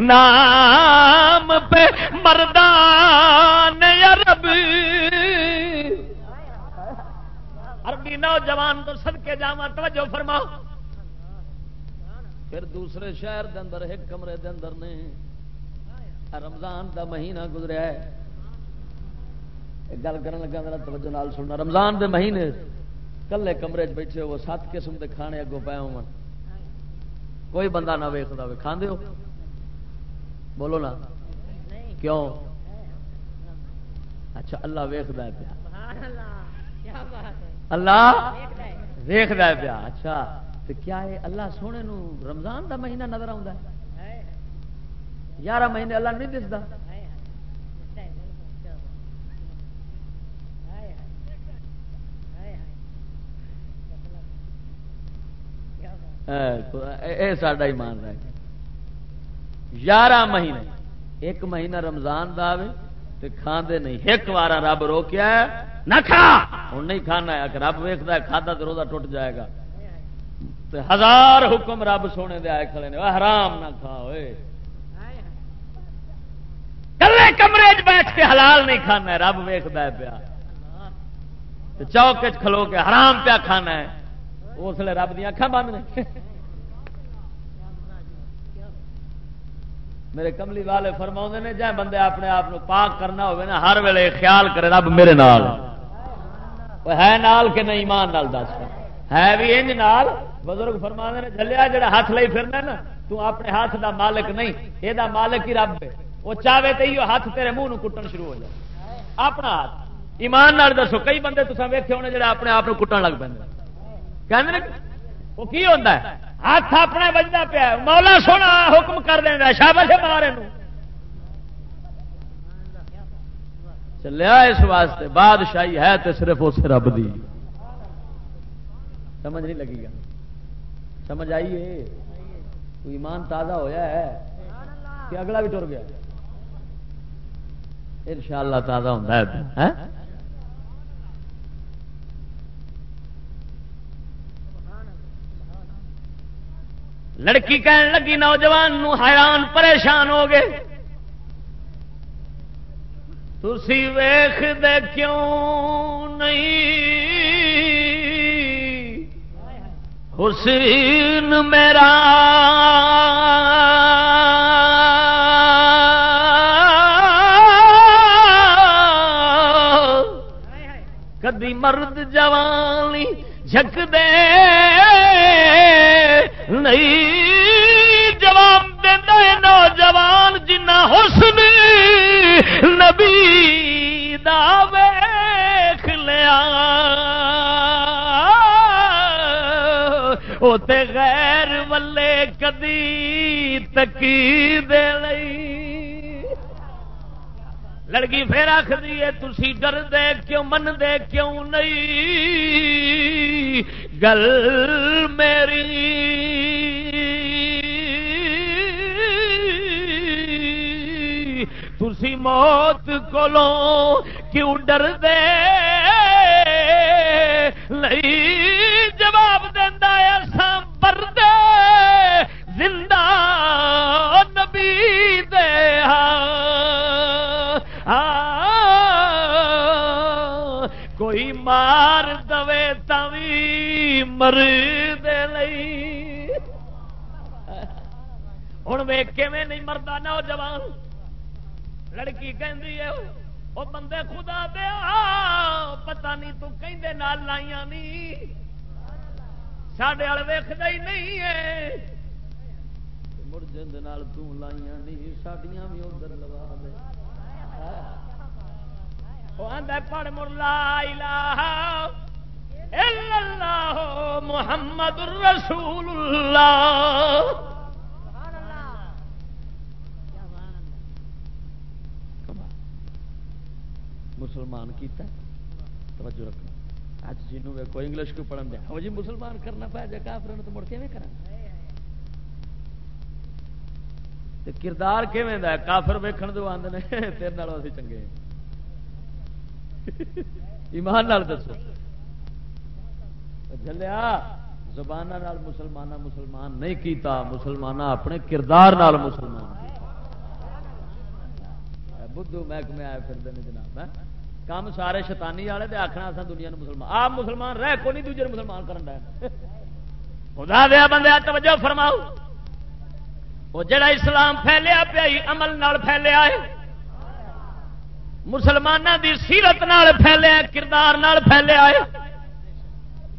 نام پہ مردان عرب نوجوان تو سد کے جاوا توجہ فرماؤ۔ پھر دوسرے شہر دے اندر ایک کمرے دے اندر نے رمضان دا مہینہ گزریا ہے۔ گل کر لگا میرا توجہ نال سننا۔ رمضان دے مہینے کلے کمرے چ بیٹھے وہ سات قسم کے کھانے اگوں پے ہو کوئی بندہ نہ ویکتا ہو کھانے ہو؟ بولو نا۔ کیوں؟ اچھا اللہ ویخد پیا۔ اللہ اللہ ویخد پیا۔ اچھا تو کیا ہے اللہ سونے نو رمضان دا مہینہ نظر آتا ہے؟ یارہ مہینے اللہ نہیں دستا یہ ساڈا ایمان رہ گیا یارہ مہینے، ایک مہینہ رمضان دا آئے تو کھاندے نہیں۔ ایک بار رب روکیا نہ کھا۔ ہوں نہیں کھانا ہے کہ رب ویکد کھادا تو روزہ ٹوٹ جائے گا۔ تو ہزار حکم رب سونے دے آئے کھڑے نے۔ حرام نہ کھا ہوئے کلے کمرے بیٹھ کے حلال نہیں کھانا ہے، رب ویکد پیا۔ چوک کھلو کے حرام پیا کھانا ہے۔ اس لیے رب دیا اکھان بند نے۔ میرے کملی والے فرما نے، جائے بندے اپنے آپ پاک کرنا ہوگا نا، ہر ویلے خیال کرے، رب میرے نال ہے۔ نال کہ نہیں، ایمان نال دس۔ ہے بھی انج نال۔ بزرگ فرما نے جلیا جڑا ہاتھ لئی پھرنا نا، تو اپنے ہاتھ دا مالک نہیں یہ مالک ہی رب ہے۔ وہ چاہے تو یہ ہاتھ تیرے منہ کٹن شروع ہو جائے۔ اپنا ہاتھ۔ ایمان نال دسو، کئی بندے تصا ویکے ہونے جڑے اپنے آپ کٹن لگ پہ کہ وہ کی ہوتا ہے؟ ہاتھ اپنا بجتا پیا مولا سونا حکم کر دینا شابش مارے چلیا اس واسطے، بادشاہی ہے تو صرف اس رب دی۔ سمجھ نہیں لگی گا۔ سمجھ آئیے کوئی ایمان تازہ ہویا ہے؟ کہ اگلا بھی ٹر گیا؟ ان شاء اللہ تازہ ہوتا ہے۔ ہاں؟ لڑکی کہن لگی، نوجوان نو حیران پریشان ہو گئے۔ تھی ویخ دے کیوں نہیں؟ حسین میرا۔ کدی مرد جوانی جھک دے نہیں جواب دے نوجوان جنا حسن نبی دا ویخ لیا۔ تے غیر ولے کدی تکی دے لئی لڑکی پھر آخری ہے تھی ڈر دے کیوں من دے کیوں نہیں؟ گل میری تھی موت کولو کیوں ڈر دے نہیں جواب دینا ایسا برد زندہ نبی دے ہاں۔ کوئی مار دے تھی مر دے ہوں ویک نہیں مرتا نوجوان۔ لڑکی کہ وہ بندے خدا دیا پتا نہیں تو کہیں نال لائیا نہیں۔ سڈے وال ویختا ہی نہیں ہے۔ مڑ جن لائیا نہیں سڈیا بھی ادھر لوا دے۔ پڑھ مر لا محمد رسول اللہ۔ مسلمان کیتا ہے؟ توجہ رکھنا۔ اج جنوں ویکو انگلش کو پڑھن دیا ہو جی مسلمان کرنا پایا جا کافر تو مڑ کے کرا کردار کیویں دا ہے؟ کافر ویکھن دو آندے نے، تیرے نال اسی چنگے ایمان نال دسو۔ جلیا زبان مسلمان مسلمان نہیں کیتا مسلمان اپنے کردار نال مسلمان۔ بدھو محکمے آئے پھر جناب ہاں؟ کام سارے شیطانی والے تے آخنا اصل دنیا نو مسلمان۔ آپ مسلمان رہ کو نہیں، دوجے مسلمان کرن خدا دیا بندے توجہ فرماؤ۔ وہ جڑا اسلام پھیلیا پیا عمل نال پھیلیا ہے مسلمانوں دی سیرت نال پھیلیا کردار نال پھیلیا ہے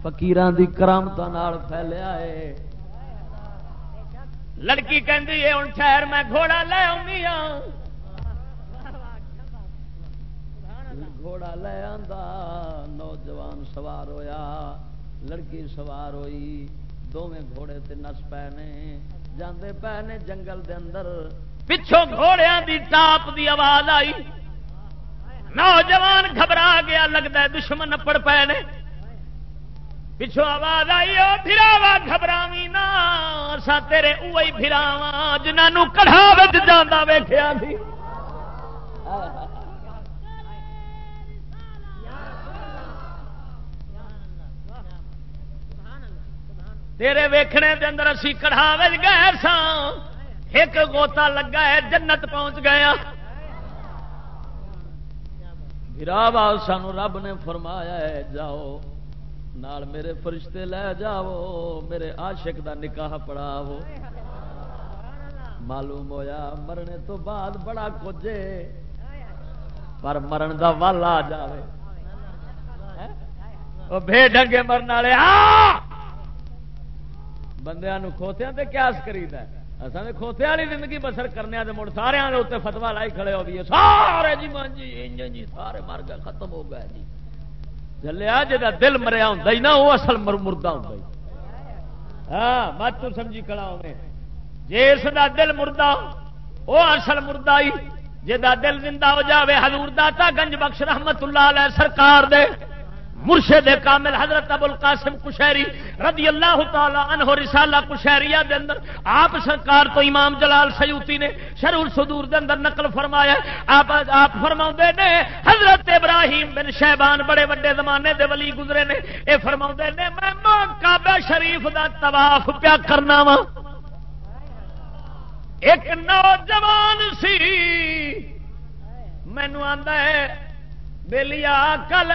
فقیران دی کرامت نال پھیلیا ہے۔ لڑکی کہندی ہے ہوں ٹھہر، میں گھوڑا لے آؤں ہاں گھوڑا لے آندا، نوجوان سوار ہویا، لڑکی سوار ہوئی دونیں گھوڑے تے نس پے نے جاندے پے نے جنگل دے اندر۔ پچھوں گھوڑیاں دی ٹاپ دی آواز آئی۔ نوجوان گھبرا گیا لگتا ہے دشمن پڑ پے نے پچھوں آواز آئی، او پھراوا گھبراوی نا سا تیرے اوہی پھراوا جنہوں کڑھا وچ جاندا ویکھیا سی۔ تیرے ویکھنے دے اندر اسی کڑھا گئے سان ایک گوتا لگا ہے، جنت پہنچ گیا بال سان رب نے فرمایا ہے، جاؤ، نال میرے فرشتے لے جاؤ، میرے عاشق دا نکاح پڑھاو معلوم ہویا مرنے تو بعد بڑا کچھ پر مرن دا ول آ جائے بے ڈنگے مرن والے بندیا کھوتیا تے قیاس کرید اصل نے کھوتیا والی زندگی بسر کرنے مڑ سارے اتنے فتوا لائی کھڑے ہو گئی سارے جی مان جی انجن جی سارے مر گئے، ختم ہو گئے جی۔ جلیا جا دل مریا ہوں نا وہ اصل مر مردہ ہوں ہاں مت تو سمجھی کڑا ہونے جس کا دل مردہ وہ اصل مردہ ہی۔ جا دل زندہ ہو جاوے، حضور داتا گنج بخش رحمت اللہ علیہ سرکار دے۔ مرشد کامل حضرت ابو القاسم کشہری رضی اللہ تعالی عنہ رسالہ کشہریہ دے اندر، آپ سرکار تو امام جلال سیوتی نے شرح الصدور دے اندر نقل فرمایا آپ آپ فرماؤں نے، حضرت ابراہیم بن شہبان بڑے بڑے زمانے دے ولی گزرے نے۔ اے فرماؤں نے، میں کعبہ شریف دا طواف پیا کرنا وا ایک نوجوان سی۔ مینو آندا ہے بلیا کل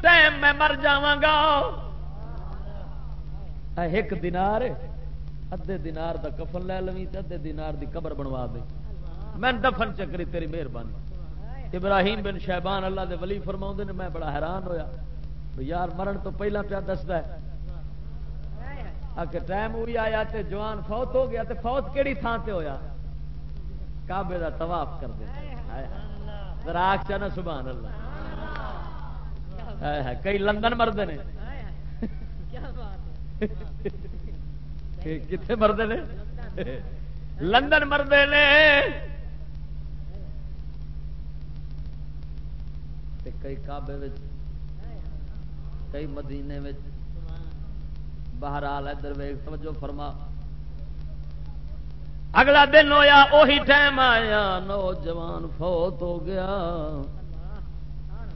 ٹائم میں مر جا ایک دینار ادے دینار دا کفن لے لوی ادے دینار دی قبر بنوا دے۔ میں دفن چکری تیری مہربانی۔ ابراہیم بن شہبان اللہ دے ولی فرما نے، میں بڑا حیران ہویا۔ یار مرن تو پہلا پیا دستا ہے۔ کہ ٹائم ہوئی آیا تے جوان فوت ہو گیا تے فوت کہڑی تھان سے ہویا؟ کعبے کا طواف کر دے۔ راک چاہ سبحان اللہ۔ کئی لندن مرد نے۔ کتنے مرد نے؟ لندن مرد نے۔ کئی کعبے کئی مدینے بہرحال ادھر ویگ توجہ فرما۔ اگلا دن ہویا وہی ٹائم آیا، نوجوان فوت ہو گیا۔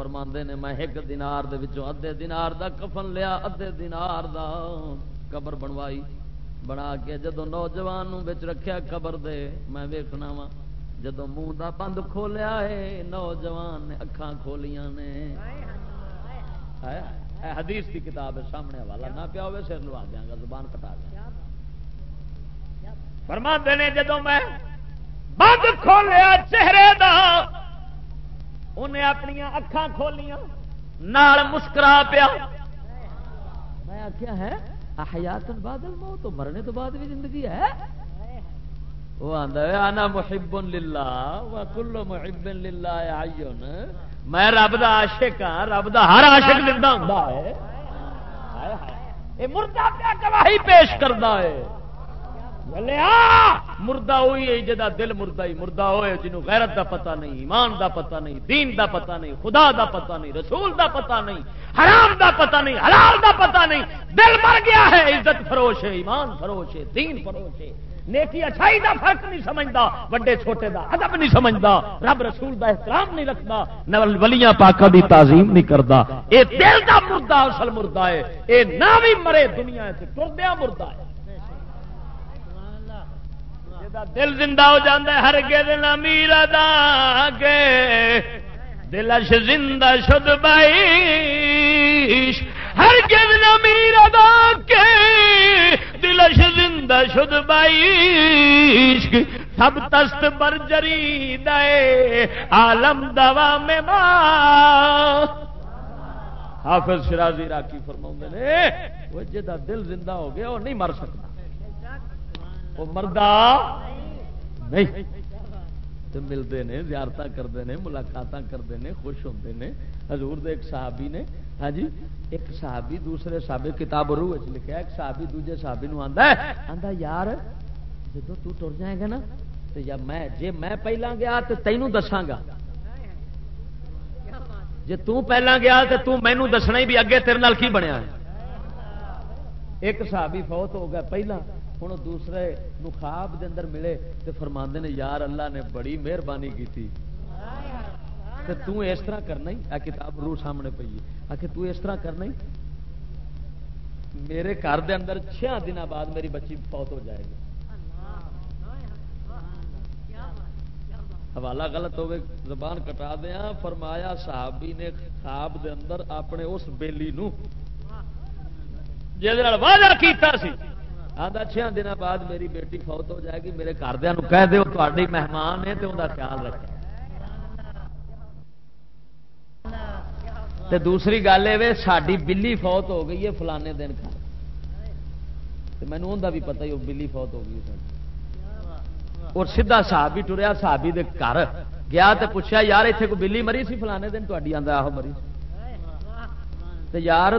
فرماندے نے، میں ایک دینار دے وچوں ادھے دینار دا کفن لیا، ادھے دینار دا قبر بنوائی۔ بنا کے جدو نوجوان بچ رکھیا قبر دے، میں ویکھنا وا جدو منہ دا بند کھولیا ہے، نوجوان نے اکھاں کھولیاں نے۔ حدیث کی کتاب ہے، سامنے والا نہ پیا ہوئے، سر لوا دیا گا، زبان کٹا دیا فرما دینے جدو میں بند کھولیا چہرے دا انہیں اپنی اکھان کھولیاں، نال مسکرا پیا۔ میں آخیا ہے احیات بادل مو تو مرنے تو بعد بھی زندگی ہے؟ وہ آدھا آنا محب للہ و کلو محب للہ آئیون میں رب دا عاشق ہاں رب دا ہر عاشق زندہ ہوں ہے۔ مردہ پیا گواہی پیش کرتا ہے۔ مردہ ہوئی ہے جدا دل مردہ ہی مردہ ہوئے، جنہوں غیرت دا پتہ نہیں، ایمان دا پتہ نہیں، دین دا پتہ نہیں، خدا دا پتہ نہیں، رسول دا پتہ نہیں، حرام دا پتہ نہیں، حلال دا پتہ نہیں۔ دل مر گیا ہے، عزت فروش ہے، ایمان فروش ہے، دین فروش ہے۔ نیکی اچھائی دا فرق نہیں سمجھتا، وڈے چھوٹے دا ادب نہیں سمجھتا، رب رسول دا احترام نہیں رکھتا ولیاں پاکا دی تعظیم نہیں کرتا۔ اے دل دا مردہ اصل مردہ ہے، اے نہ بھی مرے دنیا سے ٹردیا مردہ ہے۔ دل زندہ ہو جاتا ہے، ہر گل امیر ادا کے دلش زندہ شد بائی ہر گل امیر ادا کے دلش زندہ شد بائی سب تست بر جری دے، عالم دوا میں ماں۔ حافظ شرازی راکی فرما نے، وہ جا دل زندہ ہو گیا، وہ نہیں مر سکتا۔ وہ مردہ نہیں۔ تو ملتے ہیں زیارت کرتے ہیں ملاقات کرتے ہیں خوش ہوتے ہیں حضور دے ایک صحابی نے ہاں جی ایک صحابی دوسرے صحابی کتاب روح لکھا ایک صحابی دوجے صحابی نو آندا ہے، آندا یار جدو تو ٹر جائے گا نا، تو یا میں، جے میں پہلا گیا تو تینوں دساں گا۔ جے تو پہلا گیا تو تو مینوں دسنا ہی بھی اگے تیرے نال کی بنیا ہے۔ ایک صحابی فوت ہو گیا پہلا۔ ہوں دوسرے خواب دے اندر ملے تو فرما نے، یار اللہ نے بڑی مہربانی کی تھی تو اس طرح کرنا ہی؟ آ کتاب روح سامنے پی آ کے تو اس طرح کرنا ہی؟ میرے گھر دے اندر چھ دن بعد میری بچی فوت ہو جائے گی۔ حوالہ غلط ہوگی زبان کٹا دیا فرمایا صحابی نے خواب دے اندر اپنے اس بیلی نو جی وعدہ کیتا سی آدھا چھ دن بعد میری بیٹی فوت ہو جائے گی، میرے گھردیا کہہ دو تاری مہمان ہے تو انہیں خیال رکھے۔ دوسری گل یہ ساری بلی فوت ہو گئی ہے فلانے دن مینو ان کا بھی پتا ہی وہ بلی فوت ہو گئی اور سیدا صاحب بھی ٹریا، صحابی دے گھر گیا تو پوچھا یار اتنے کوئی بلی مری سی؟ فلانے دن تاری آدھا آہو مری یار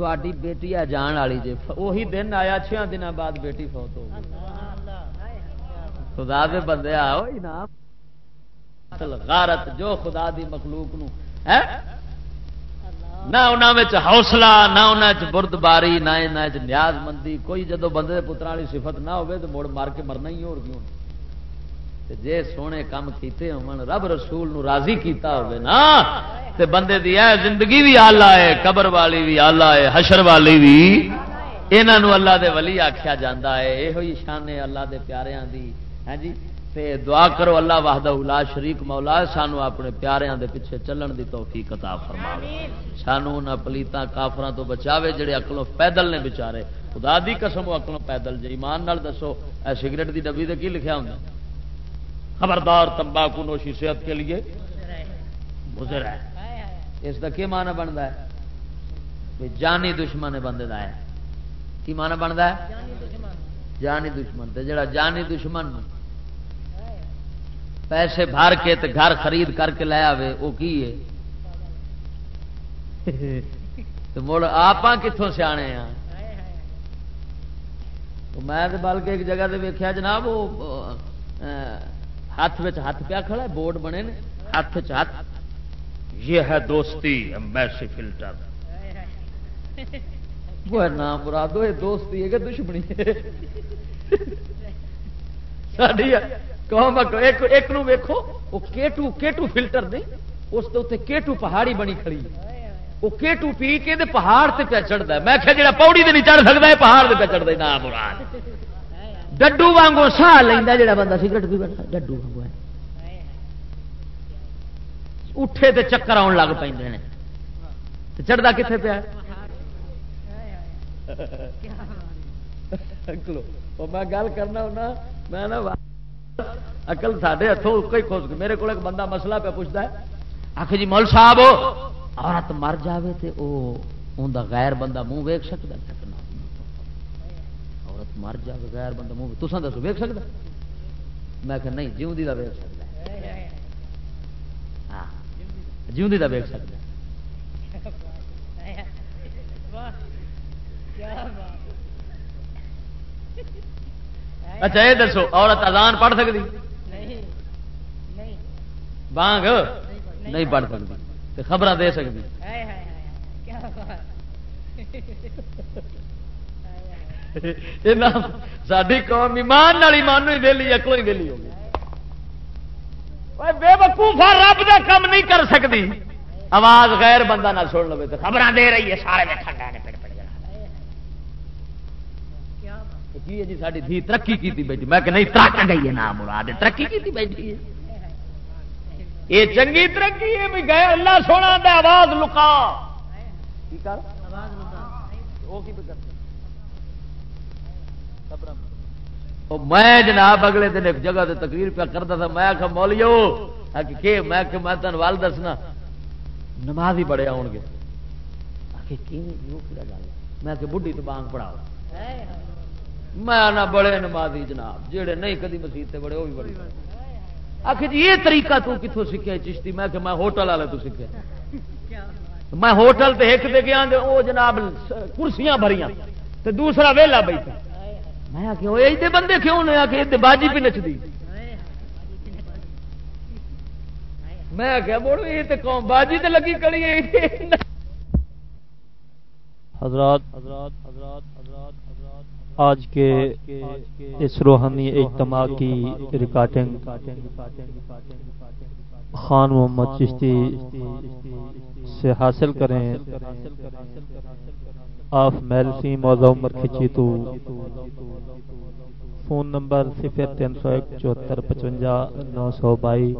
تھی بیٹی ہے جان والی جی وہی دن آیا چھ دن بعد بیٹی فوت ہو گئی خدا دے بندے آؤ غارت جو خدا دی مخلوق نو نہ انہوں حوصلہ نہ انہیں بردباری نہ نیاز مندی کوئی جدو بندے پترا والی صفت نہ ہو تو مڑ مار کے مرنا ہی ہو کیوں جے سونے کام کیتے ہون، رب رسول نو راضی کیتا ہوئے نا، تے بندے دی ہے زندگی بھی آلہ ہے، قبر والی بھی آلہ ہے، حشر والی بھی انہوں اللہ دے ولی آخیا جاتا ہے یہ ہوئی شان ہے اللہ دے پیاریاں دی۔ ہاں جی؟ تے دعا کرو اللہ وحدہ لا شریک مولا، سانو اپنے پیاریاں دے پیچھے چلن دی توفیق عطا فرما سانو نہ پلیتاں کافراں تو بچاوے جڑے اکلوں پیدل نے بچارے۔ خدا دی قسم وہ اکلوں پیدل، جے ایمان نال دسو، اے سگریٹ دی ڈبی تے کی لکھیا ہوندا خبردار تمباکو نوشی صحت کے لیے گزر ہے۔ اس کا کیا معنی بنتا ہے؟ جانی دشمن بندے کا ہے۔ کی مانا بنتا ہے؟ جانی دشمن۔ تے جڑا جانی دشمن پیسے بھر کے تے گھر خرید کر کے لے آئے وہ کی ہے؟ مڑ آپ کتوں سیانے ہاں میں بلکہ ایک جگہ سے ویکیا جناب وہ ہاتھ ہاتھ پیا کھڑا ہے بورڈ بنے نے ہاتھ ہاتھ۔ یہ ہے دوستی ایمبیسی فلٹر۔ وہ نام مراد یہ دوستی ہے کہ دشمنی ایک ویکو وہ کیٹو کیٹو فلٹر نہیں اس کیٹو پہاڑی بنی کھڑی۔ وہ کیٹو پی کے پہاڑ سے پہ چڑھتا ہے۔ میں جا پوڑی سے نہیں چڑھ سکتا ہے پہاڑ سے پہ چڑھتا نام مراد۔ ڈڈو وانگو سا لینا جا بندہ سگریٹ بھی بیٹھا ڈڈو وانگو ہے۔ اٹھے تے چکر آن لگ پہ چڑھتا کتنے پیا؟ میں گل کرنا ہونا، میں اکل ساڈے ہاتھوں کوئی خوش میرے کو بندہ مسئلہ پہ پوچھتا ہے۔ آخ جی مول صاحب، عورت مر جائے تو وہ غیر بندہ منہ ویک سکتا مر جائے غیر بندہ منہ تو دسو ویک سکتا میں کہ نہیں، جیوندی کا ویک سکتا ہاں۔ جیوندی کا ویک سکتا اچھا یہ دسو، عورت اذان پڑھ سکتی بانگ؟ نہیں پڑھ سکتی خبر دے سکتی ساری قوم ایمان والی مان ہی دلی اکلو ہی دلی ہوگی بے وقوفا رب کا کم نہیں کر سکتی آواز غیر بندہ نہ سن لو تو خبر دے رہی ہے سارے جی ساری دھی ترقی کی بیٹھی میں کہ نہیں ترک گئی ہے نام مراد ترقی کی بیٹھی ہے یہ چنگی ترقی ہے بھی گئے اللہ سونا دے آواز لکا وہ کی کرتا میں جناب اگلے دن ایک جگہ سے تقریر پہ کرتا تھا، میں آخا مولیو کہ میں کہ میں تین وال دسنا۔ نماز ہی بڑے آؤ گے۔ میں کہ بڑھی تو بانگ پڑھاؤ۔ میں بڑے نمازی جناب جہے نہیں کدی مسیح بڑے وہ بھی بڑے۔ آخر جی یہ طریقہ تو کتوں سیکھا چشتی؟ میں کہ میں ہوٹل والے تو سیکھا میں ہوٹل تے ایک دے گیا وہ جناب کرسیاں بھریاں۔ تے دوسرا ویلا بیٹھا۔ میں آ بندے کیوں نے آ کے باجی بھی نچتی میں کیا بولو، یہ تو قوم باجی تے لگی کڑی حضرات حضرات حضرات حضرات، آج کے اس روحانی اجتماع کی ریکارڈنگ، خان محمد چشتی سے حاصل کریں۔ آف میلسی موضوع عمر کھچی تو۔ فون نمبر صفر تین سو ایک چوہتر پچوجا نو سو بائی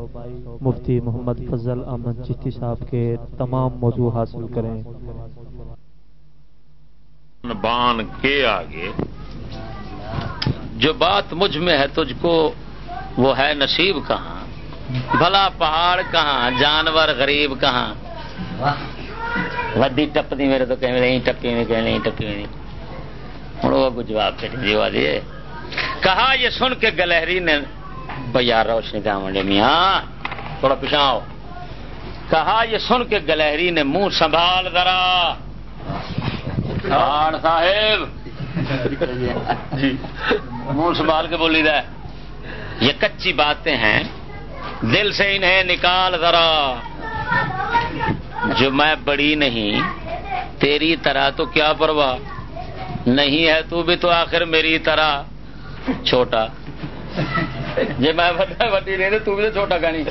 مفتی محمد فضل احمد چشتی صاحب کے تمام موضوع حاصل کریں۔ بان کے آگے، جو بات مجھ میں ہے تجھ کو، وہ ہے نصیب کہاں؟ بھلا پہاڑ کہاں؟ جانور غریب کہاں؟ وڈی ٹپتی میرے تو کہیں نہیں ٹپی نہیں کہیں نہیں ٹپی نہیں ہوں وہ جواب پھر جیوا دیے کہا یہ سن کے گلہری نے بیا روشنی کا منڈے میاں تھوڑا پچھاؤ کہا یہ سن کے گلہری نے منہ سنبھال ذرا صاحب منہ سنبھال کے بولی رہا یہ کچی باتیں ہیں دل سے انہیں نکال ذرا جو میں بڑی نہیں، تیری طرح تو کیا پرواہ؟ نہیں ہے تو بھی تو آخر میری طرح۔ چھوٹا۔ جی میں بڑی نہیں، تو بھی تو چھوٹا گانی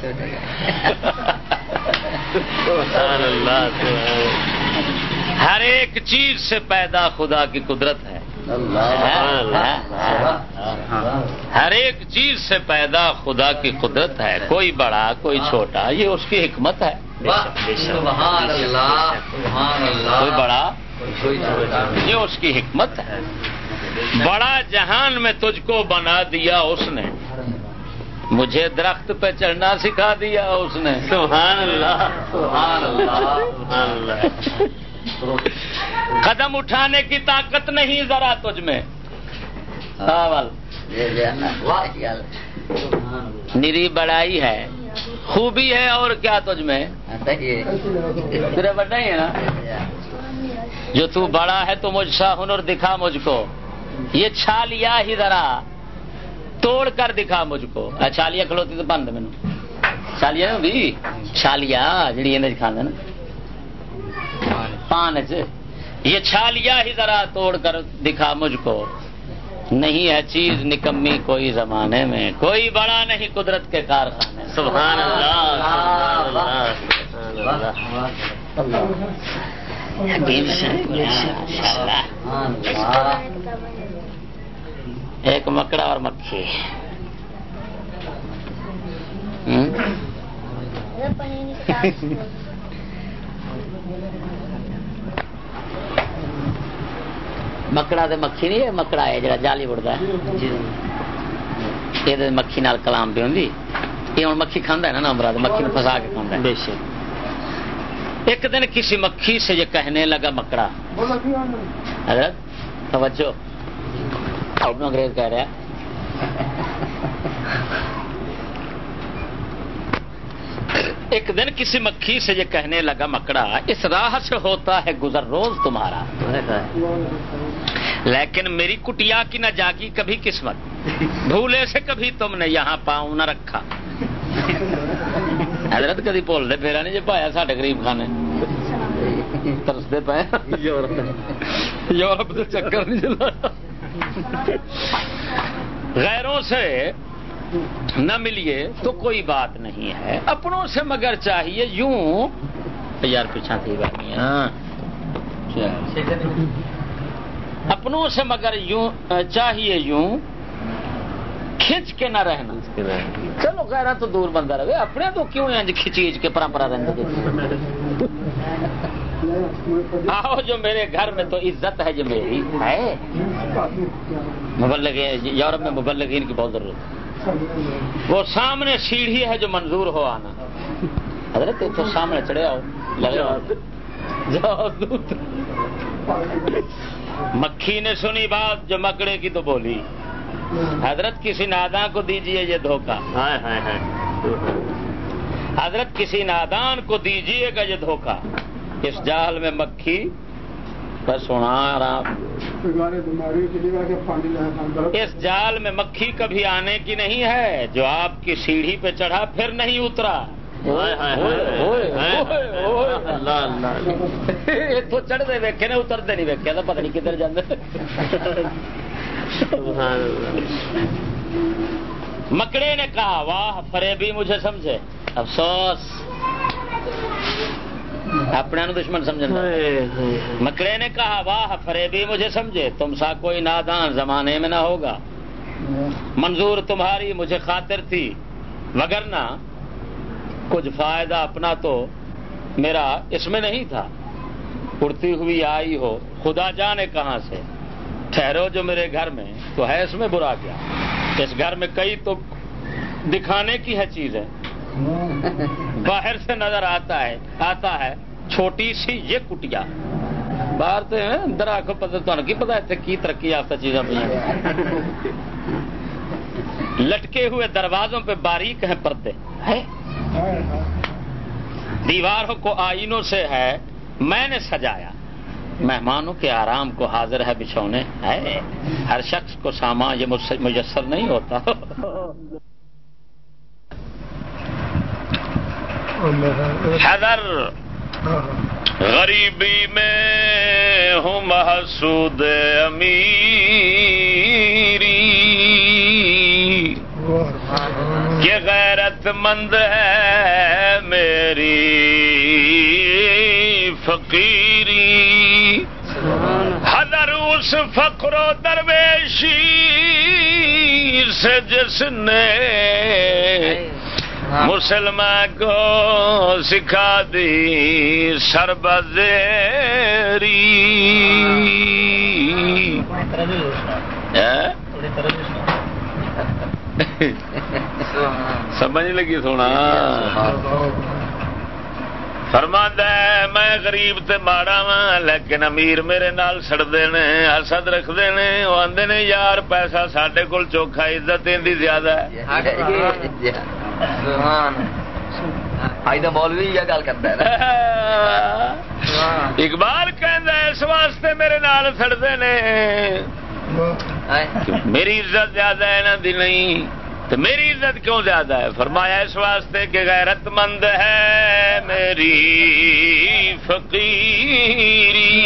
ہر ایک چیز سے پیدا خدا کی قدرت ہے۔ ہر ایک چیز سے پیدا خدا کی قدرت ہے۔ کوئی بڑا، کوئی چھوٹا، یہ اس کی حکمت ہے۔ کوئی بڑا یہ اس کی حکمت ہے۔ بڑا جہان میں تجھ کو بنا دیا اس نے۔ مجھے درخت پہ چڑھنا سکھا دیا اس نے۔ سبحان اللہ۔ سبحان اللہ قدم اٹھانے کی طاقت نہیں ذرا تجھ میں۔ نری بڑائی ہے۔ خوبی ہے اور کیا تجھ میں؟ تیرے بڑا ہی ہے نا؟ جو تو بڑا ہے تو مجھ سا ہنر دکھا مجھ کو۔ یہ چھالیا ہی ذرا توڑ کر دکھا مجھ کو۔ چھالیا کھلوتی تو بند مینو چھالیا بھی چھالیا جڑی کھانا نا۔ پان یہ چھالیا ہی ذرا توڑ کر دکھا مجھ کو۔ نہیں ہے چیز نکمی کوئی زمانے میں کوئی بڑا نہیں قدرت کے کارخانے سبحان اللہ ایک مکڑا اور مکھی مکڑا تو مکھی نہیں ہے مکڑا ہے جا جالی اڑتا ہے۔ یہ مکھی نال کلام بھی ہوں یہ ہوں مکھی کھانا ہے نا نمبر مکھی نے فسا کے کھانا ہے۔ ایک دن کسی مکھی سے یہ کہنے لگا مکڑا۔ حضرت توجہ۔ انگریز کہہ رہا ایک دن کسی مکھی سے یہ کہنے لگا، مکڑا، اس راہ سے ہوتا ہے گزر روز تمہارا۔ لیکن میری کٹیا کی نہ جاگی کبھی قسمت۔ بھولے سے کبھی تم نے یہاں پاؤں نہ رکھا۔ حضرت کدی بول دے پھیرا نہیں جی پایا ساڈے غریب خانے۔ ترستے پے۔ یورپ چکر نہیں چلا غیروں سے نہ ملیے تو کوئی بات نہیں ہے۔ اپنوں سے مگر چاہیے یوں۔ یار پیچھا تھی اپنوں سے مگر یوں چاہیے یوں۔ کھچ کے نہ رہنا۔ چلو غیرہ تو دور بندہ رہے۔ اپنے تو کیوں انج کھچیج کے پرمپرا رہتے آؤ جو میرے گھر میں تو عزت ہے جو میری ہے۔ مبلغ یورپ میں مبلغین کی بہت ضرورت۔ ہے وہ سامنے سیڑھی ہے جو منظور ہو آنا۔ حضرت تو سامنے چڑھے آؤ مکھی نے سنی بات جو مکڑے کی تو بولی۔ حضرت کسی نادان کو دیجیے یہ دھوکہ۔ حضرت کسی نادان کو دیجیے گا یہ دھوکہ۔ اس جال میں مکھی بس سنا رہا اس جال میں مکھی کبھی آنے کی نہیں ہے جو آپ کی سیڑھی پہ چڑھا پھر نہیں اترا تو چڑھتے ویکے نے اترتے نہیں ویکیا تو پتہ نہیں کدھر جانے مکڑے نے کہا واہ فرے بھی مجھے سمجھے افسوس اپنے دشمن سمجھنا مکڑے نے کہا واہ فریبی مجھے سمجھے تم سا کوئی نادان زمانے میں نہ ہوگا۔ منظور تمہاری مجھے خاطر تھی وگرنا کچھ فائدہ اپنا تو میرا اس میں نہیں تھا۔ اڑتی ہوئی آئی ہو خدا جانے کہاں سے۔ ٹھہرو جو میرے گھر میں تو ہے اس میں برا کیا۔ اس گھر میں کئی تو دکھانے کی ہے چیزیں۔ باہر سے نظر آتا ہے آتا ہے، چھوٹی سی یہ کٹیا۔ باہر تو اندر آخو پتہ تمہیں کی پتا اتنے کی ترقی یافتہ چیزیں پہ لٹکے ہوئے دروازوں پہ باریک ہیں پردے۔ دیواروں کو آئینوں سے ہے، میں نے سجایا۔ مہمانوں کے آرام کو حاضر ہے بچھونے۔ ہے؟ ہر شخص کو سامان یہ میسر نہیں ہوتا۔ حضر غریبی میں ہوں محسود امیری. یہ غیرت مند ہے میری فقیری. حضر اس فقر و درویشی سے جس نے مسلمان کو سکھا دی سربزیری۔ سمجھ لگی سونا۔ فرماندہ ہے میں غریب تے ماڑا وا لیکن امیر میرے نال سڑتے نے حسد رکھتے ہیں وہ آدھے نے یار پیسہ سڈے کول چوکھا عزت زیادہ ہے۔ مولوی گل کرتا ہے اقبال اس واسطے میرے نال سڑتے نے۔ میری عزت زیادہ ہے نا دی نہیں تو میری عزت کیوں زیادہ ہے؟ فرمایا اس واسطے کہ غیرت مند ہے میری فقیری۔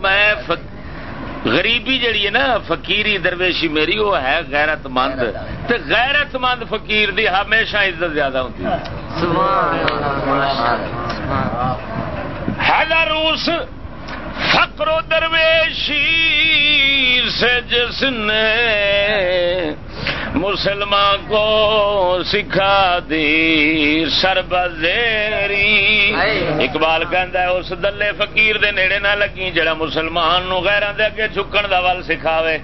میں غریبی جڑی ہے نا فقیری درویشی میری وہ ہے غیرت مند تو غیرت مند فقیر دی ہمیشہ عزت زیادہ ہوتی ہے۔ روس فقر و درویشی سے جس نے مسلمان کو سکھا دی سربزیری۔ اقبال ہے اس دلے فقیر دے نیڑے نہ لگی جڑا مسلمان نو غیران دے اگے جھکن دا ول سکھاوے۔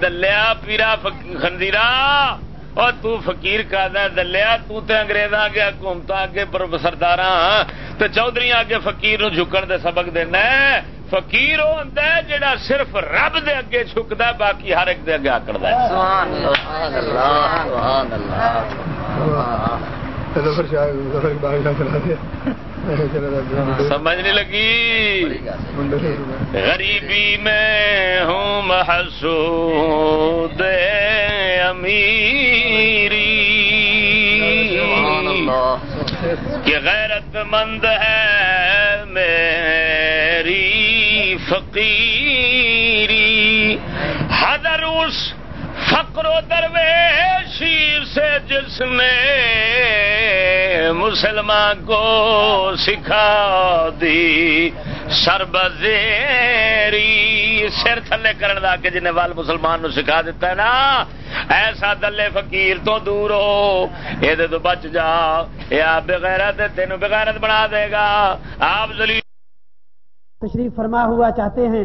دلیا پیرا خندیرا اور تو فقیر کا دلیا تو تے انگریزاں کے حکومت اگے سردار تو چودھری اگے فقیر نو جھکن دے سبق دینا فقیر وہ ہوندا ہے جڑا صرف رب دے اگے جھکدا ہے باقی ہر ایک دے اگے آکڑدا ہے۔ سبحان اللہ سبحان اللہ سمجھ نہیں لگی؟ غریبی میں ہوں محسود امیری۔ کہ غیرت مند ہے میری۔ فقیری۔ حضر اس فقر و درویشی سے جس نے مسلمان کو سکھا دی۔ سربزیری سر تھلے کرن دا کہ جنہیں وال مسلمان نو سکھا دیتا ہے نا۔ ایسا دلے فقیر تو دور ہو۔ یہ تو بچ جا۔ یہ آپ بغیرت تین بغیرت بنا دے گا۔ آپ تشریف فرما ہوا چاہتے ہیں،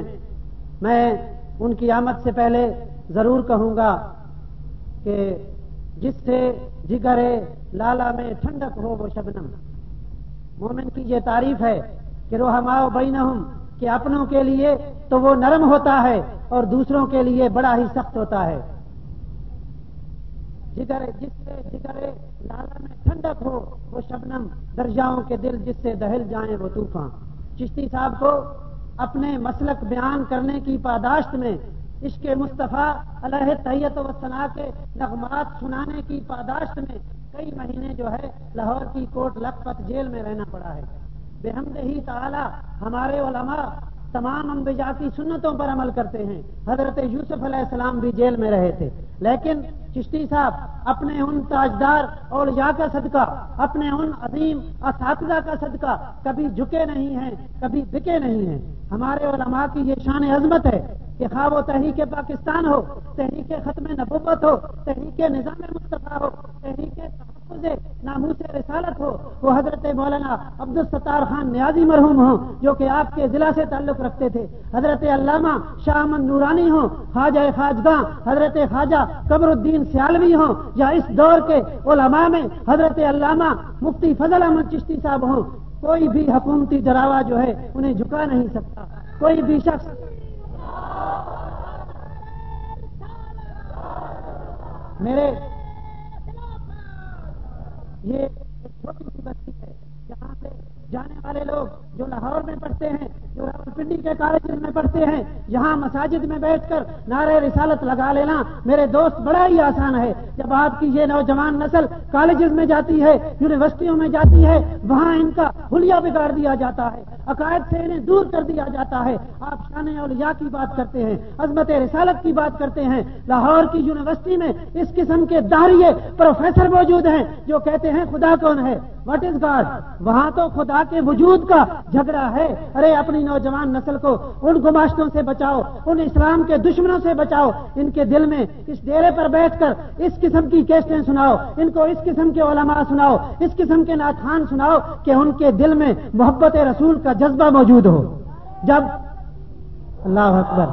میں ان کی آمد سے پہلے ضرور کہوں گا کہ جس سے جگر لالا میں ٹھنڈک ہو وہ شبنم۔ مومن کی یہ تعریف ہے کہ روحماؤ بینہم، کہ اپنوں کے لیے تو وہ نرم ہوتا ہے اور دوسروں کے لیے بڑا ہی سخت ہوتا ہے۔ جگر، جس سے جگر لالا میں ٹھنڈک ہو وہ شبنم، درجاؤں کے دل جس سے دہل جائیں وہ طوفان۔ چشتی صاحب کو اپنے مسلک بیان کرنے کی پاداشت میں عشق مصطفیٰ علیہ طیت و صنا کے نغمات سنانے کی پاداشت میں کئی مہینے جو ہے لاہور کی کوٹ لکھپت جیل میں رہنا پڑا ہے۔ بےحمد ہی تعالی ہمارے علماء تمام انبیاء کی سنتوں پر عمل کرتے ہیں۔ حضرت یوسف علیہ السلام بھی جیل میں رہے تھے۔ لیکن چشتی صاحب، اپنے ان تاجدار اور یا کا صدقہ، اپنے ان عظیم اساتذہ کا صدقہ کبھی جھکے نہیں ہیں، کبھی بکے نہیں ہیں۔ ہمارے علماء کی یہ شان عظمت ہے کہ خواب و تحریک پاکستان ہو، تحریک ختم نبوت ہو، تحریک نظام مصطفیٰ ہو، تحریک تحفظ ناموس رسالت ہو، وہ حضرت مولانا عبد الستار خان نیازی مرحوم ہوں، جو کہ آپ کے ضلع سے تعلق رکھتے تھے۔ حضرت علامہ شاہ امن نورانی ہوں، خواجہ خواجگاہ حضرت خواجہ قبر الدین سیالوی ہوں، یا اس دور کے علماء میں حضرت علامہ مفتی فضل احمد چشتی صاحب ہوں۔ کوئی بھی حکومتی ڈراوا جو ہے، انہیں جھکا نہیں سکتا۔ کوئی بھی شخص میرے یہ چھوٹی سی بستی ہے جہاں سے جانے والے لوگ جو لاہور میں پڑھتے ہیں پنڈی کے کالجز میں پڑھتے ہیں، یہاں مساجد میں بیٹھ کر نعرے رسالت لگا لینا میرے دوست بڑا ہی آسان ہے۔ جب آپ کی یہ نوجوان نسل کالجز میں جاتی ہے، یونیورسٹیوں میں جاتی ہے، وہاں ان کا حلیہ بگاڑ دیا جاتا ہے، عقائد سے انہیں دور کر دیا جاتا ہے۔ آپ شان اولیاء کی بات کرتے ہیں، عظمت رسالت کی بات کرتے ہیں۔ لاہور کی یونیورسٹی میں اس قسم کے داریے پروفیسر موجود ہیں جو کہتے ہیں، خدا کون ہے؟ واٹ از گاڈ وہاں تو خدا کے وجود کا جھگڑا ہے۔ ارے، اپنی نوجوان نسل کو ان گماشتوں سے بچاؤ، ان اسلام کے دشمنوں سے بچاؤ، ان کے دل میں اس ڈیرے پر بیٹھ کر اس قسم کی کیسٹیں سناؤ، ان کو اس قسم کے علماء سناؤ، اس قسم کے ناخان سناؤ کہ ان کے دل میں محبت رسول کا جذبہ موجود ہو۔ جب اللہ اکبر۔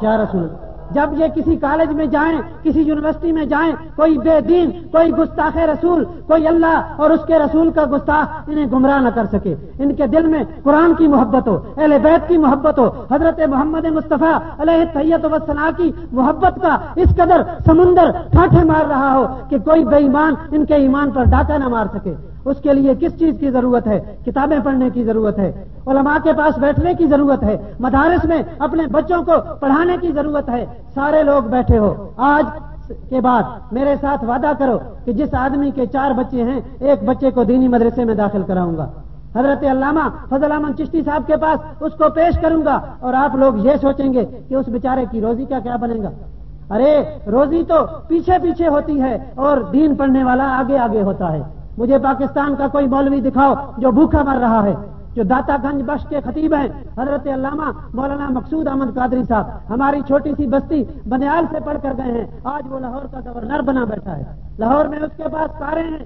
کیا رسول جب یہ کسی کالج میں جائیں، کسی یونیورسٹی میں جائیں، کوئی بے دین، کوئی گستاخ رسول، کوئی اللہ اور اس کے رسول کا گستاخ انہیں گمراہ نہ کر سکے۔ ان کے دل میں قرآن کی محبت ہو، اہل بیت کی محبت ہو، حضرت محمد مصطفیٰ علیہ طیت وسلام کی محبت کا اس قدر سمندر ٹھاٹھے مار رہا ہو کہ کوئی بے ایمان ان کے ایمان پر ڈاکہ نہ مار سکے۔ اس کے لیے کس چیز کی ضرورت ہے؟ کتابیں پڑھنے کی ضرورت ہے، علماء کے پاس بیٹھنے کی ضرورت ہے، مدارس میں اپنے بچوں کو پڑھانے کی ضرورت ہے۔ سارے لوگ بیٹھے ہو۔ آج کے بعد میرے ساتھ وعدہ کرو کہ جس آدمی کے چار بچے ہیں، ایک بچے کو دینی مدرسے میں داخل کراؤں گا۔ حضرت علامہ فضل احمد چشتی صاحب کے پاس اس کو پیش کروں گا اور آپ لوگ یہ سوچیں گے کہ اس بیچارے کی روزی کا کیا بنے گا۔ ارے، روزی تو پیچھے پیچھے ہوتی ہے اور دین پڑھنے والا آگے آگے ہوتا ہے۔ مجھے پاکستان کا کوئی مولوی دکھاؤ جو بھوکا مر رہا ہے، جو داتا گنج بخش کے خطیب ہیں۔ حضرت علامہ مولانا مقصود احمد قادری صاحب، ہماری چھوٹی سی بستی بنیال سے پڑھ کر گئے ہیں۔ آج وہ لاہور کا گورنر بنا بیٹھا ہے۔ لاہور میں اس کے پاس کاریں ہیں۔